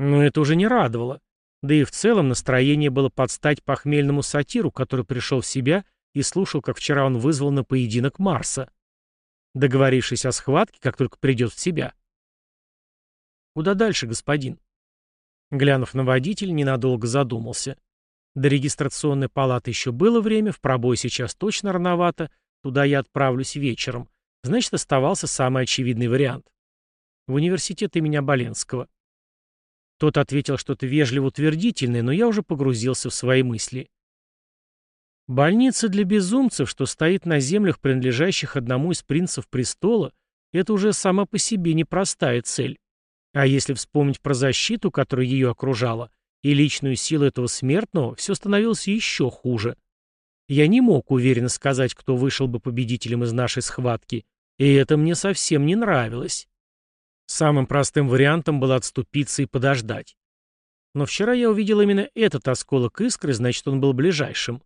Но это уже не радовало. Да и в целом настроение было под стать похмельному сатиру, который пришел в себя и слушал, как вчера он вызвал на поединок Марса. Договорившись о схватке, как только придет в себя. «Куда дальше, господин?» Глянув на водителя, ненадолго задумался. До регистрационной палаты еще было время, в пробой сейчас точно рановато, туда я отправлюсь вечером. Значит, оставался самый очевидный вариант. В университет имени Боленского. Тот ответил что-то вежливо-утвердительное, но я уже погрузился в свои мысли. Больница для безумцев, что стоит на землях, принадлежащих одному из принцев престола, это уже сама по себе непростая цель. А если вспомнить про защиту, которая ее окружала, и личную силу этого смертного, все становилось еще хуже. Я не мог уверенно сказать, кто вышел бы победителем из нашей схватки, и это мне совсем не нравилось. Самым простым вариантом было отступиться и подождать. Но вчера я увидел именно этот осколок искры, значит, он был ближайшим.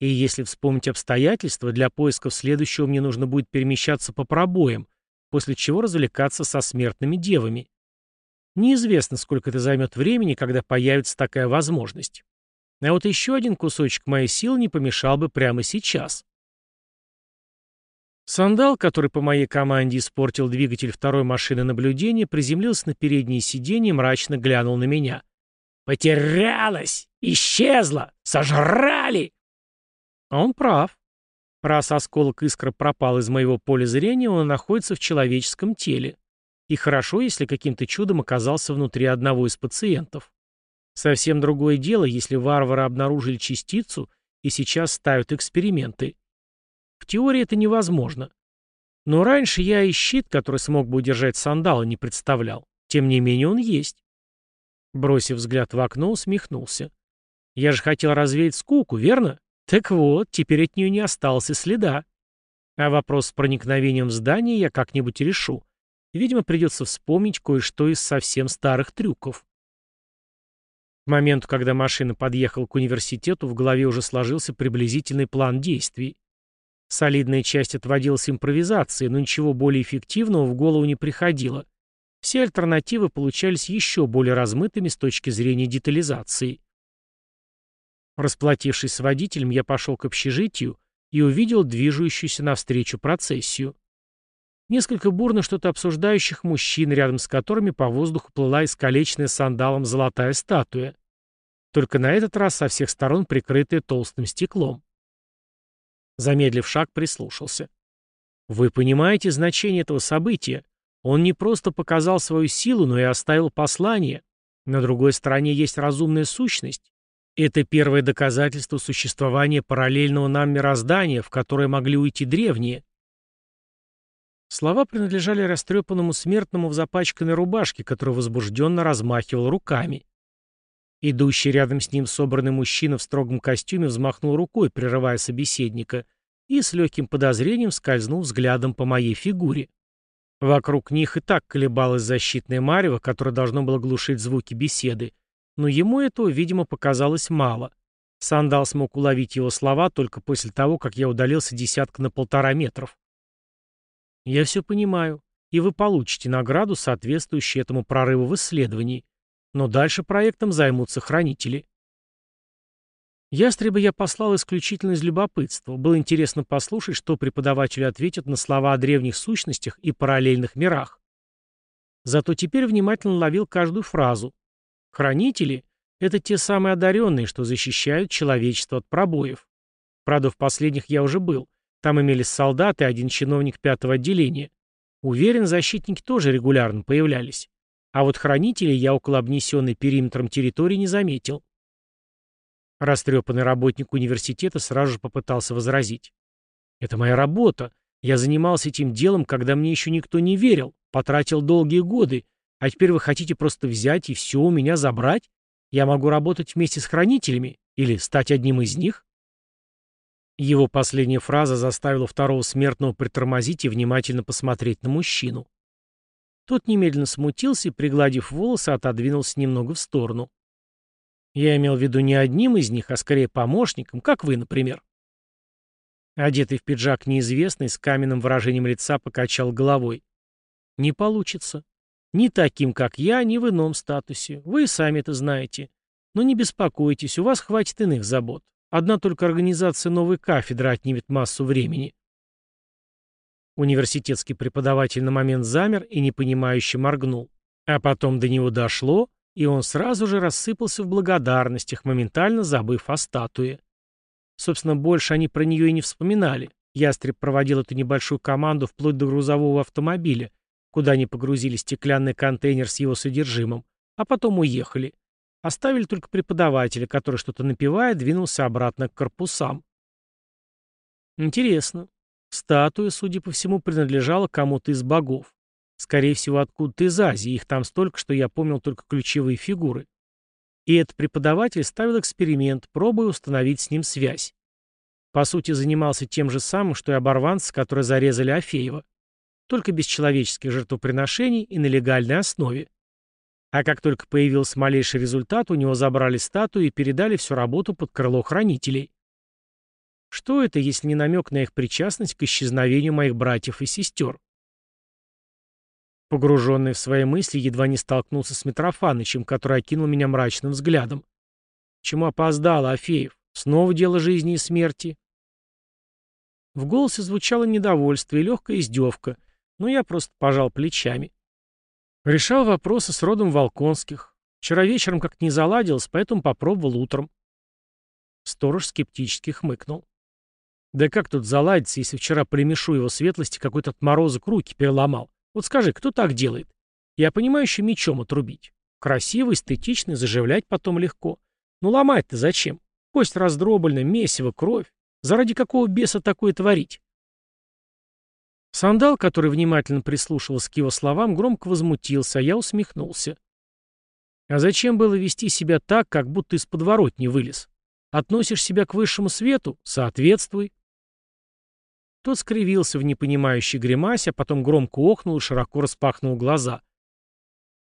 И если вспомнить обстоятельства, для поисков следующего мне нужно будет перемещаться по пробоям, после чего развлекаться со смертными девами. Неизвестно, сколько это займет времени, когда появится такая возможность. А вот еще один кусочек моей силы не помешал бы прямо сейчас. Сандал, который по моей команде испортил двигатель второй машины наблюдения, приземлился на переднее сиденье и мрачно глянул на меня. «Потерялась! Исчезла! Сожрали!» А он прав. Раз осколок искры пропал из моего поля зрения, он находится в человеческом теле. И хорошо, если каким-то чудом оказался внутри одного из пациентов. Совсем другое дело, если варвары обнаружили частицу и сейчас ставят эксперименты. В теории это невозможно. Но раньше я и щит, который смог бы удержать сандала, не представлял. Тем не менее он есть. Бросив взгляд в окно, усмехнулся. Я же хотел развеять скуку, верно? Так вот, теперь от нее не осталось и следа. А вопрос с проникновением в здание я как-нибудь решу. Видимо, придется вспомнить кое-что из совсем старых трюков. К моменту, когда машина подъехала к университету, в голове уже сложился приблизительный план действий. Солидная часть отводилась импровизацией, но ничего более эффективного в голову не приходило. Все альтернативы получались еще более размытыми с точки зрения детализации. Расплатившись с водителем, я пошел к общежитию и увидел движущуюся навстречу процессию. Несколько бурно что-то обсуждающих мужчин, рядом с которыми по воздуху плыла искалеченная сандалом золотая статуя. Только на этот раз со всех сторон прикрытая толстым стеклом. Замедлив шаг, прислушался. Вы понимаете значение этого события? Он не просто показал свою силу, но и оставил послание. На другой стороне есть разумная сущность. Это первое доказательство существования параллельного нам мироздания, в которое могли уйти древние. Слова принадлежали растрепанному смертному в запачканной рубашке, который возбужденно размахивал руками. Идущий рядом с ним собранный мужчина в строгом костюме взмахнул рукой, прерывая собеседника, и с легким подозрением скользнул взглядом по моей фигуре. Вокруг них и так колебалась защитная марево, которое должно было глушить звуки беседы, но ему этого, видимо, показалось мало. Сандал смог уловить его слова только после того, как я удалился десятка на полтора метров. «Я все понимаю, и вы получите награду, соответствующую этому прорыву в исследовании. Но дальше проектом займутся хранители. Ястреба я послал исключительно из любопытства. Было интересно послушать, что преподаватели ответят на слова о древних сущностях и параллельных мирах. Зато теперь внимательно ловил каждую фразу. Хранители — это те самые одаренные, что защищают человечество от пробоев. Правда, в последних я уже был. Там имелись солдаты и один чиновник пятого отделения. Уверен, защитники тоже регулярно появлялись. А вот хранителей я около обнесенной периметром территории не заметил. Растрепанный работник университета сразу же попытался возразить. «Это моя работа. Я занимался этим делом, когда мне еще никто не верил, потратил долгие годы, а теперь вы хотите просто взять и все у меня забрать? Я могу работать вместе с хранителями или стать одним из них?» Его последняя фраза заставила второго смертного притормозить и внимательно посмотреть на мужчину. Тот немедленно смутился и, пригладив волосы, отодвинулся немного в сторону. Я имел в виду не одним из них, а скорее помощником, как вы, например. Одетый в пиджак неизвестный, с каменным выражением лица покачал головой. Не получится. Ни таким, как я, ни в ином статусе. Вы сами это знаете. Но не беспокойтесь, у вас хватит иных забот. Одна только организация новой кафедры отнимет массу времени. Университетский преподаватель на момент замер и непонимающе моргнул. А потом до него дошло, и он сразу же рассыпался в благодарностях, моментально забыв о статуе. Собственно, больше они про нее и не вспоминали. Ястреб проводил эту небольшую команду вплоть до грузового автомобиля, куда они погрузили стеклянный контейнер с его содержимым, а потом уехали. Оставили только преподавателя, который что-то напевая, двинулся обратно к корпусам. Интересно. Статуя, судя по всему, принадлежала кому-то из богов. Скорее всего, откуда-то из Азии, их там столько, что я помнил только ключевые фигуры. И этот преподаватель ставил эксперимент, пробуя установить с ним связь. По сути, занимался тем же самым, что и оборванцы, которые зарезали Афеева только без человеческих жертвоприношений и на легальной основе. А как только появился малейший результат, у него забрали статую и передали всю работу под крыло хранителей. Что это, если не намек на их причастность к исчезновению моих братьев и сестер? Погруженный в свои мысли, едва не столкнулся с Митрофанычем, который окинул меня мрачным взглядом. Чему опоздал, Афеев? Снова дело жизни и смерти? В голосе звучало недовольство и легкая издевка — но я просто пожал плечами. Решал вопросы с родом Волконских. Вчера вечером как-то не заладилось, поэтому попробовал утром. Сторож скептически хмыкнул. Да как тут заладиться, если вчера племешу его светлости какой-то отморозок руки переломал? Вот скажи, кто так делает? Я понимаю еще мечом отрубить. Красиво, эстетично, заживлять потом легко. Ну ломать-то зачем? Кость раздробленная, месиво, кровь. Заради какого беса такое творить? Сандал, который внимательно прислушивался к его словам, громко возмутился, а я усмехнулся. А зачем было вести себя так, как будто из подворотни вылез? Относишь себя к высшему свету? Соответствуй. Тот скривился в непонимающей гримасе, а потом громко охнул и широко распахнул глаза.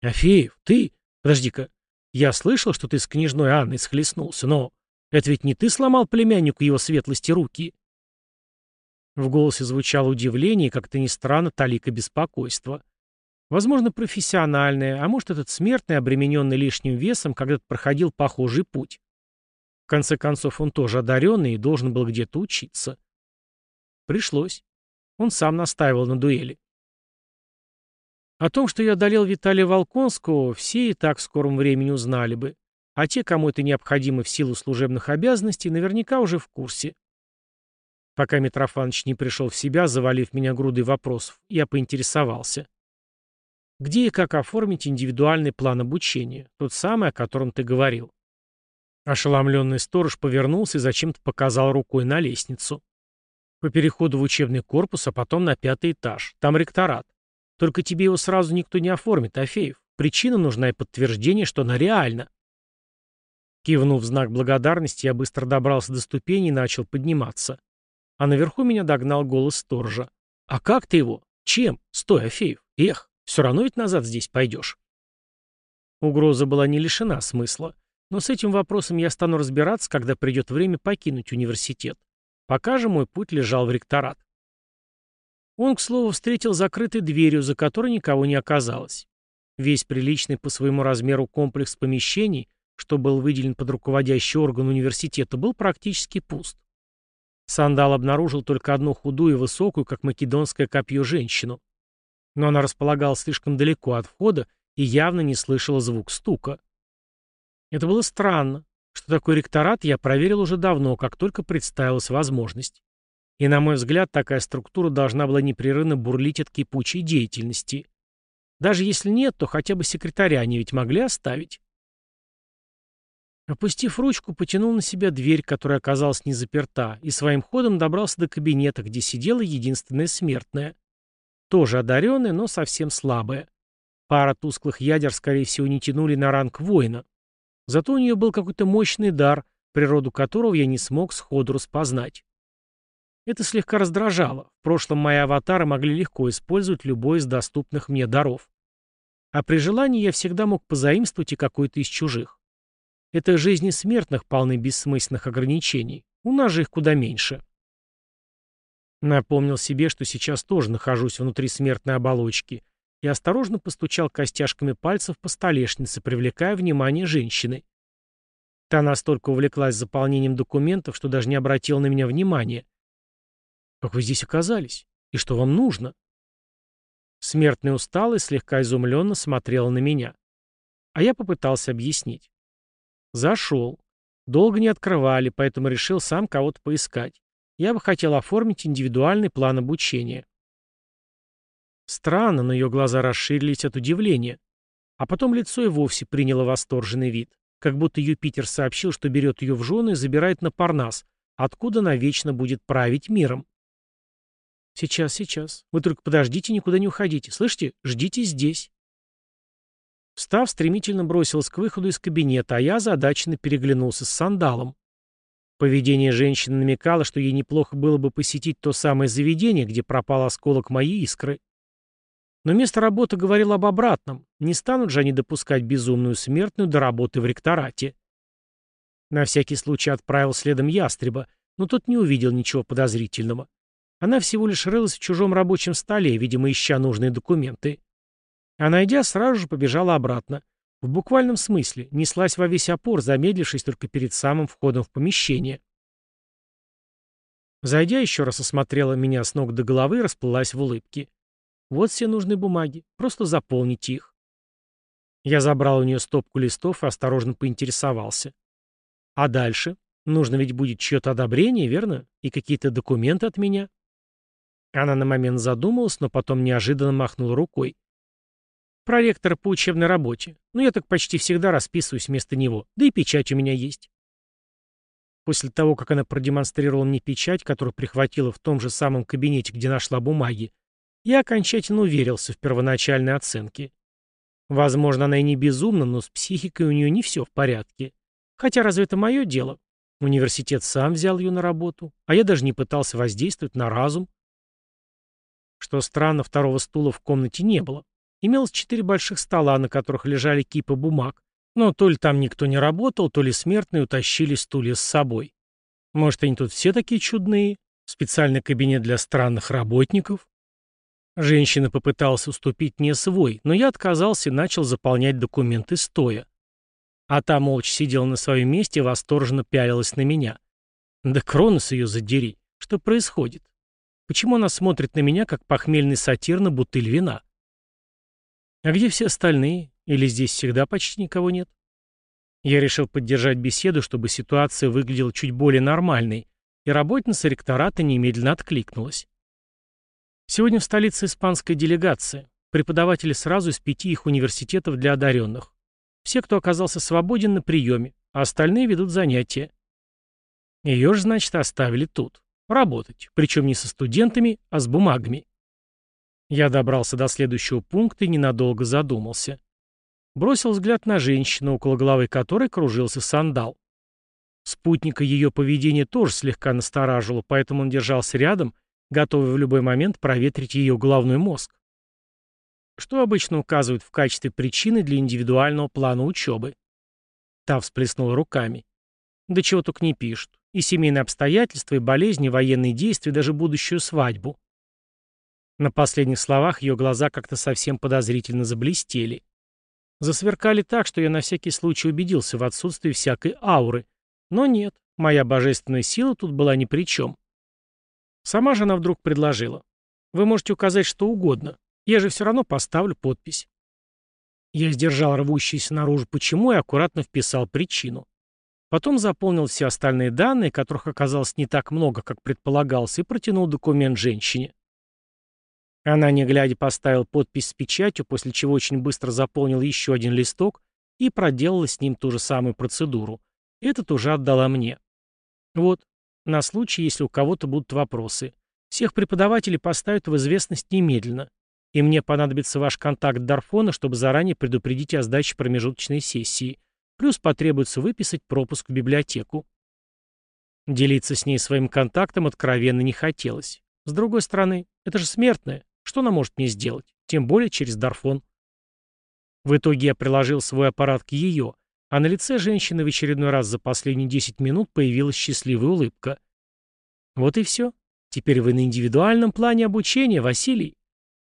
«Афеев, ты? Подожди-ка. Я слышал, что ты с княжной Анной схлестнулся, но это ведь не ты сломал племяннику его светлости руки?» В голосе звучало удивление и, как-то ни странно, талика беспокойства. Возможно, профессиональное, а может, этот смертный, обремененный лишним весом, когда-то проходил похожий путь. В конце концов, он тоже одаренный и должен был где-то учиться. Пришлось. Он сам настаивал на дуэли. О том, что я одолел Виталия Волконского, все и так в скором времени узнали бы. А те, кому это необходимо в силу служебных обязанностей, наверняка уже в курсе. Пока Митрофанович не пришел в себя, завалив меня грудой вопросов, я поинтересовался. Где и как оформить индивидуальный план обучения, тот самый, о котором ты говорил? Ошеломленный сторож повернулся и зачем-то показал рукой на лестницу. По переходу в учебный корпус, а потом на пятый этаж. Там ректорат. Только тебе его сразу никто не оформит, Афеев. Причина нужна и подтверждение, что она реальна. Кивнув в знак благодарности, я быстро добрался до ступени и начал подниматься. А наверху меня догнал голос сторожа. «А как ты его? Чем? Стой, Афеев! Эх, все равно ведь назад здесь пойдешь». Угроза была не лишена смысла. Но с этим вопросом я стану разбираться, когда придет время покинуть университет. Пока же мой путь лежал в ректорат. Он, к слову, встретил закрытой дверью, за которой никого не оказалось. Весь приличный по своему размеру комплекс помещений, что был выделен под руководящий орган университета, был практически пуст. Сандал обнаружил только одну худую и высокую, как македонское копье, женщину. Но она располагалась слишком далеко от входа и явно не слышала звук стука. Это было странно. Что такое ректорат, я проверил уже давно, как только представилась возможность. И, на мой взгляд, такая структура должна была непрерывно бурлить от кипучей деятельности. Даже если нет, то хотя бы секретаря они ведь могли оставить. Опустив ручку, потянул на себя дверь, которая оказалась не заперта, и своим ходом добрался до кабинета, где сидела единственная смертная. Тоже одаренная, но совсем слабая. Пара тусклых ядер, скорее всего, не тянули на ранг воина. Зато у нее был какой-то мощный дар, природу которого я не смог сходу распознать. Это слегка раздражало. В прошлом мои аватары могли легко использовать любой из доступных мне даров. А при желании я всегда мог позаимствовать и какой-то из чужих. Это жизни смертных полны бессмысленных ограничений. У нас же их куда меньше. Напомнил себе, что сейчас тоже нахожусь внутри смертной оболочки, и осторожно постучал костяшками пальцев по столешнице, привлекая внимание женщины. Та настолько увлеклась заполнением документов, что даже не обратила на меня внимания. «Как вы здесь оказались? И что вам нужно?» Смертный устал и слегка изумленно смотрела на меня. А я попытался объяснить. Зашел. Долго не открывали, поэтому решил сам кого-то поискать. Я бы хотел оформить индивидуальный план обучения. Странно, но ее глаза расширились от удивления. А потом лицо и вовсе приняло восторженный вид. Как будто Юпитер сообщил, что берет ее в жены и забирает на Парнас, откуда она вечно будет править миром. «Сейчас, сейчас. Вы только подождите, никуда не уходите. Слышите? Ждите здесь». Встав, стремительно бросилась к выходу из кабинета, а я озадаченно переглянулся с сандалом. Поведение женщины намекало, что ей неплохо было бы посетить то самое заведение, где пропал осколок моей искры. Но место работы говорило об обратном. Не станут же они допускать безумную смертную до работы в ректорате. На всякий случай отправил следом ястреба, но тот не увидел ничего подозрительного. Она всего лишь рылась в чужом рабочем столе, видимо, ища нужные документы. А найдя, сразу же побежала обратно. В буквальном смысле, неслась во весь опор, замедлившись только перед самым входом в помещение. Зайдя, еще раз осмотрела меня с ног до головы и расплылась в улыбке. Вот все нужные бумаги, просто заполните их. Я забрал у нее стопку листов и осторожно поинтересовался. А дальше? Нужно ведь будет чье-то одобрение, верно? И какие-то документы от меня? Она на момент задумалась, но потом неожиданно махнула рукой. Проректор по учебной работе. Но я так почти всегда расписываюсь вместо него. Да и печать у меня есть. После того, как она продемонстрировала мне печать, которую прихватила в том же самом кабинете, где нашла бумаги, я окончательно уверился в первоначальной оценке. Возможно, она и не безумна, но с психикой у нее не все в порядке. Хотя разве это мое дело? Университет сам взял ее на работу, а я даже не пытался воздействовать на разум. Что странно, второго стула в комнате не было. Имелось четыре больших стола, на которых лежали кипы бумаг, но то ли там никто не работал, то ли смертные утащили стулья с собой. Может, они тут все такие чудные? Специальный кабинет для странных работников? Женщина попыталась уступить мне свой, но я отказался и начал заполнять документы стоя. А та молча сидела на своем месте и восторженно пялилась на меня. Да Кронос ее задери. Что происходит? Почему она смотрит на меня, как похмельный сатир на бутыль вина? А где все остальные? Или здесь всегда почти никого нет? Я решил поддержать беседу, чтобы ситуация выглядела чуть более нормальной, и работница ректората немедленно откликнулась. Сегодня в столице испанская делегация. Преподаватели сразу из пяти их университетов для одаренных. Все, кто оказался свободен на приеме, а остальные ведут занятия. Ее же, значит, оставили тут. Работать. Причем не со студентами, а с бумагами. Я добрался до следующего пункта и ненадолго задумался. Бросил взгляд на женщину, около головы которой кружился сандал. Спутника ее поведения тоже слегка настораживало, поэтому он держался рядом готовый в любой момент проветрить ее головной мозг. Что обычно указывают в качестве причины для индивидуального плана учебы? Та всплеснула руками. Да чего только не пишут. И семейные обстоятельства, и болезни, и военные действия, даже будущую свадьбу. На последних словах ее глаза как-то совсем подозрительно заблестели. Засверкали так, что я на всякий случай убедился в отсутствии всякой ауры. Но нет, моя божественная сила тут была ни при чем. Сама же она вдруг предложила. «Вы можете указать что угодно. Я же все равно поставлю подпись». Я сдержал рвущийся наружу почему и аккуратно вписал причину. Потом заполнил все остальные данные, которых оказалось не так много, как предполагалось, и протянул документ женщине. Она, не глядя, поставила подпись с печатью, после чего очень быстро заполнил еще один листок и проделала с ним ту же самую процедуру. Этот уже отдала мне. Вот, на случай, если у кого-то будут вопросы. Всех преподавателей поставят в известность немедленно. И мне понадобится ваш контакт Дарфона, чтобы заранее предупредить о сдаче промежуточной сессии. Плюс потребуется выписать пропуск в библиотеку. Делиться с ней своим контактом откровенно не хотелось. С другой стороны, это же смертное. Что она может мне сделать? Тем более через Дарфон. В итоге я приложил свой аппарат к ее, а на лице женщины в очередной раз за последние 10 минут появилась счастливая улыбка. Вот и все. Теперь вы на индивидуальном плане обучения, Василий.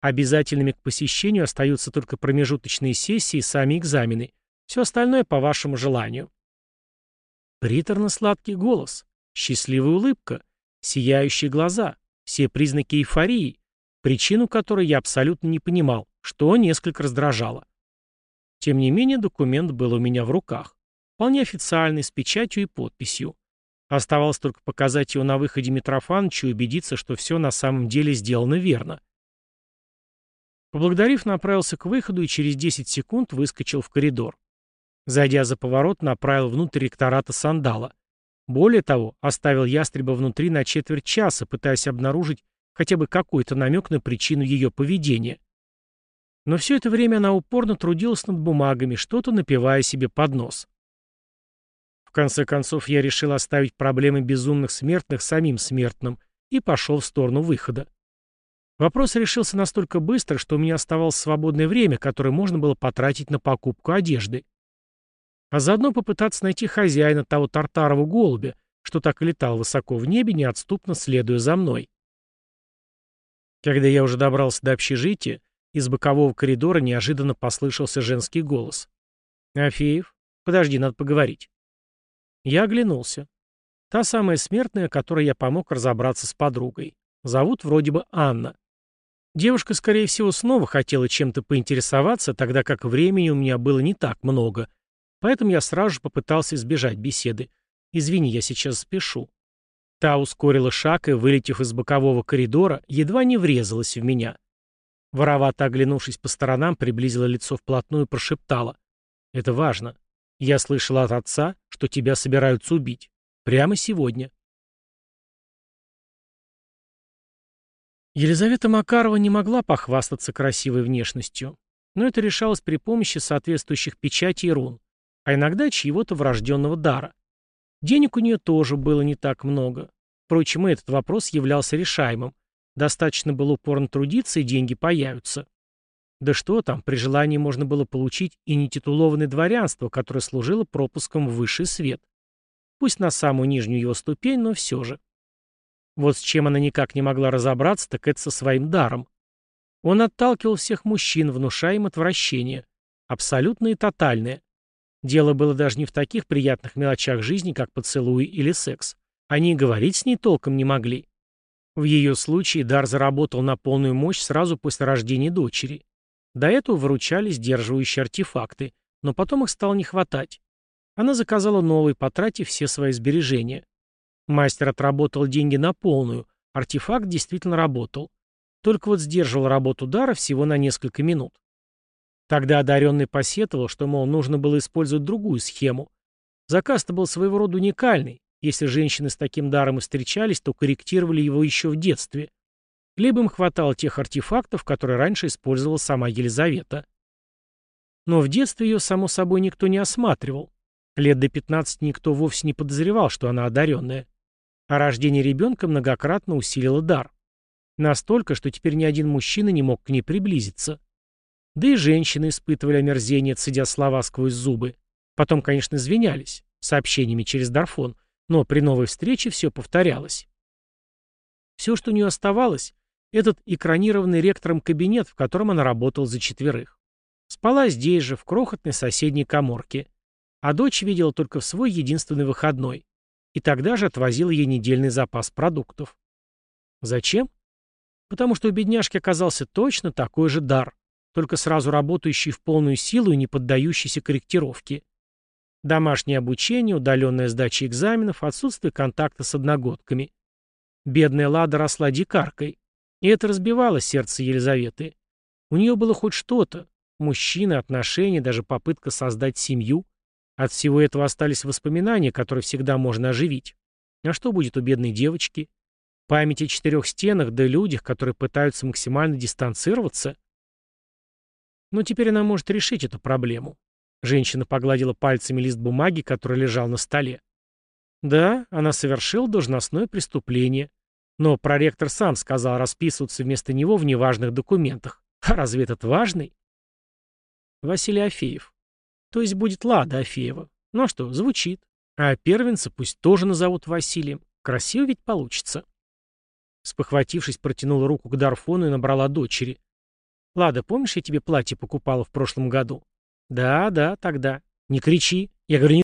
Обязательными к посещению остаются только промежуточные сессии и сами экзамены. Все остальное по вашему желанию. Приторно-сладкий голос, счастливая улыбка, сияющие глаза, все признаки эйфории, причину которой я абсолютно не понимал, что несколько раздражало. Тем не менее, документ был у меня в руках. Вполне официальный, с печатью и подписью. Оставалось только показать его на выходе Митрофановичу и убедиться, что все на самом деле сделано верно. Поблагодарив, направился к выходу и через 10 секунд выскочил в коридор. Зайдя за поворот, направил внутрь ректората сандала. Более того, оставил ястреба внутри на четверть часа, пытаясь обнаружить хотя бы какой-то намек на причину ее поведения. Но все это время она упорно трудилась над бумагами, что-то напивая себе под нос. В конце концов, я решил оставить проблемы безумных смертных самим смертным и пошел в сторону выхода. Вопрос решился настолько быстро, что у меня оставалось свободное время, которое можно было потратить на покупку одежды. А заодно попытаться найти хозяина того тартарового голубя, что так и летал высоко в небе, неотступно следуя за мной. Когда я уже добрался до общежития, из бокового коридора неожиданно послышался женский голос. «Афеев? Подожди, надо поговорить». Я оглянулся. Та самая смертная, которой я помог разобраться с подругой. Зовут вроде бы Анна. Девушка, скорее всего, снова хотела чем-то поинтересоваться, тогда как времени у меня было не так много. Поэтому я сразу же попытался избежать беседы. «Извини, я сейчас спешу». Та ускорила шаг и, вылетев из бокового коридора, едва не врезалась в меня. Воровато оглянувшись по сторонам, приблизила лицо вплотную и прошептала. «Это важно. Я слышала от отца, что тебя собираются убить. Прямо сегодня». Елизавета Макарова не могла похвастаться красивой внешностью, но это решалось при помощи соответствующих печатей и рун, а иногда чьего-то врожденного дара. Денег у нее тоже было не так много. Впрочем, этот вопрос являлся решаемым. Достаточно было упорно трудиться, и деньги появятся. Да что там, при желании можно было получить и нетитулованное дворянство, которое служило пропуском в высший свет. Пусть на самую нижнюю его ступень, но все же. Вот с чем она никак не могла разобраться, так это со своим даром. Он отталкивал всех мужчин, внушая им отвращение. Абсолютное и тотальное. Дело было даже не в таких приятных мелочах жизни, как поцелуй или секс. Они говорить с ней толком не могли. В ее случае дар заработал на полную мощь сразу после рождения дочери. До этого выручали сдерживающие артефакты, но потом их стало не хватать. Она заказала новый, потратив все свои сбережения. Мастер отработал деньги на полную, артефакт действительно работал. Только вот сдерживал работу дара всего на несколько минут. Тогда одаренный посетовал, что, мол, нужно было использовать другую схему. Заказ-то был своего рода уникальный. Если женщины с таким даром и встречались, то корректировали его еще в детстве. Либо им хватало тех артефактов, которые раньше использовала сама Елизавета. Но в детстве ее, само собой, никто не осматривал. Лет до 15 никто вовсе не подозревал, что она одаренная а рождение ребенка многократно усилило дар. Настолько, что теперь ни один мужчина не мог к ней приблизиться. Да и женщины испытывали омерзение, цедя слова сквозь зубы. Потом, конечно, извинялись, сообщениями через Дарфон, но при новой встрече все повторялось. Все, что у нее оставалось, этот экранированный ректором кабинет, в котором она работала за четверых. Спала здесь же, в крохотной соседней коморке. А дочь видела только в свой единственный выходной и тогда же отвозил ей недельный запас продуктов. Зачем? Потому что у бедняжки оказался точно такой же дар, только сразу работающий в полную силу и не поддающийся корректировке. Домашнее обучение, удаленная сдача экзаменов, отсутствие контакта с одногодками. Бедная Лада росла дикаркой, и это разбивало сердце Елизаветы. У нее было хоть что-то, мужчины, отношения, даже попытка создать семью. От всего этого остались воспоминания, которые всегда можно оживить. А что будет у бедной девочки? Память о четырех стенах, да людях, которые пытаются максимально дистанцироваться? Но теперь она может решить эту проблему. Женщина погладила пальцами лист бумаги, который лежал на столе. Да, она совершила должностное преступление. Но проректор сам сказал расписываться вместо него в неважных документах. А разве этот важный? Василий Афеев. То есть будет Лада Афеева. Ну а что, звучит. А первенца пусть тоже назовут Василием. Красиво ведь получится. Спохватившись, протянула руку к Дарфону и набрала дочери. «Лада, помнишь, я тебе платье покупала в прошлом году?» «Да, да, тогда». «Не кричи. Я говорю, не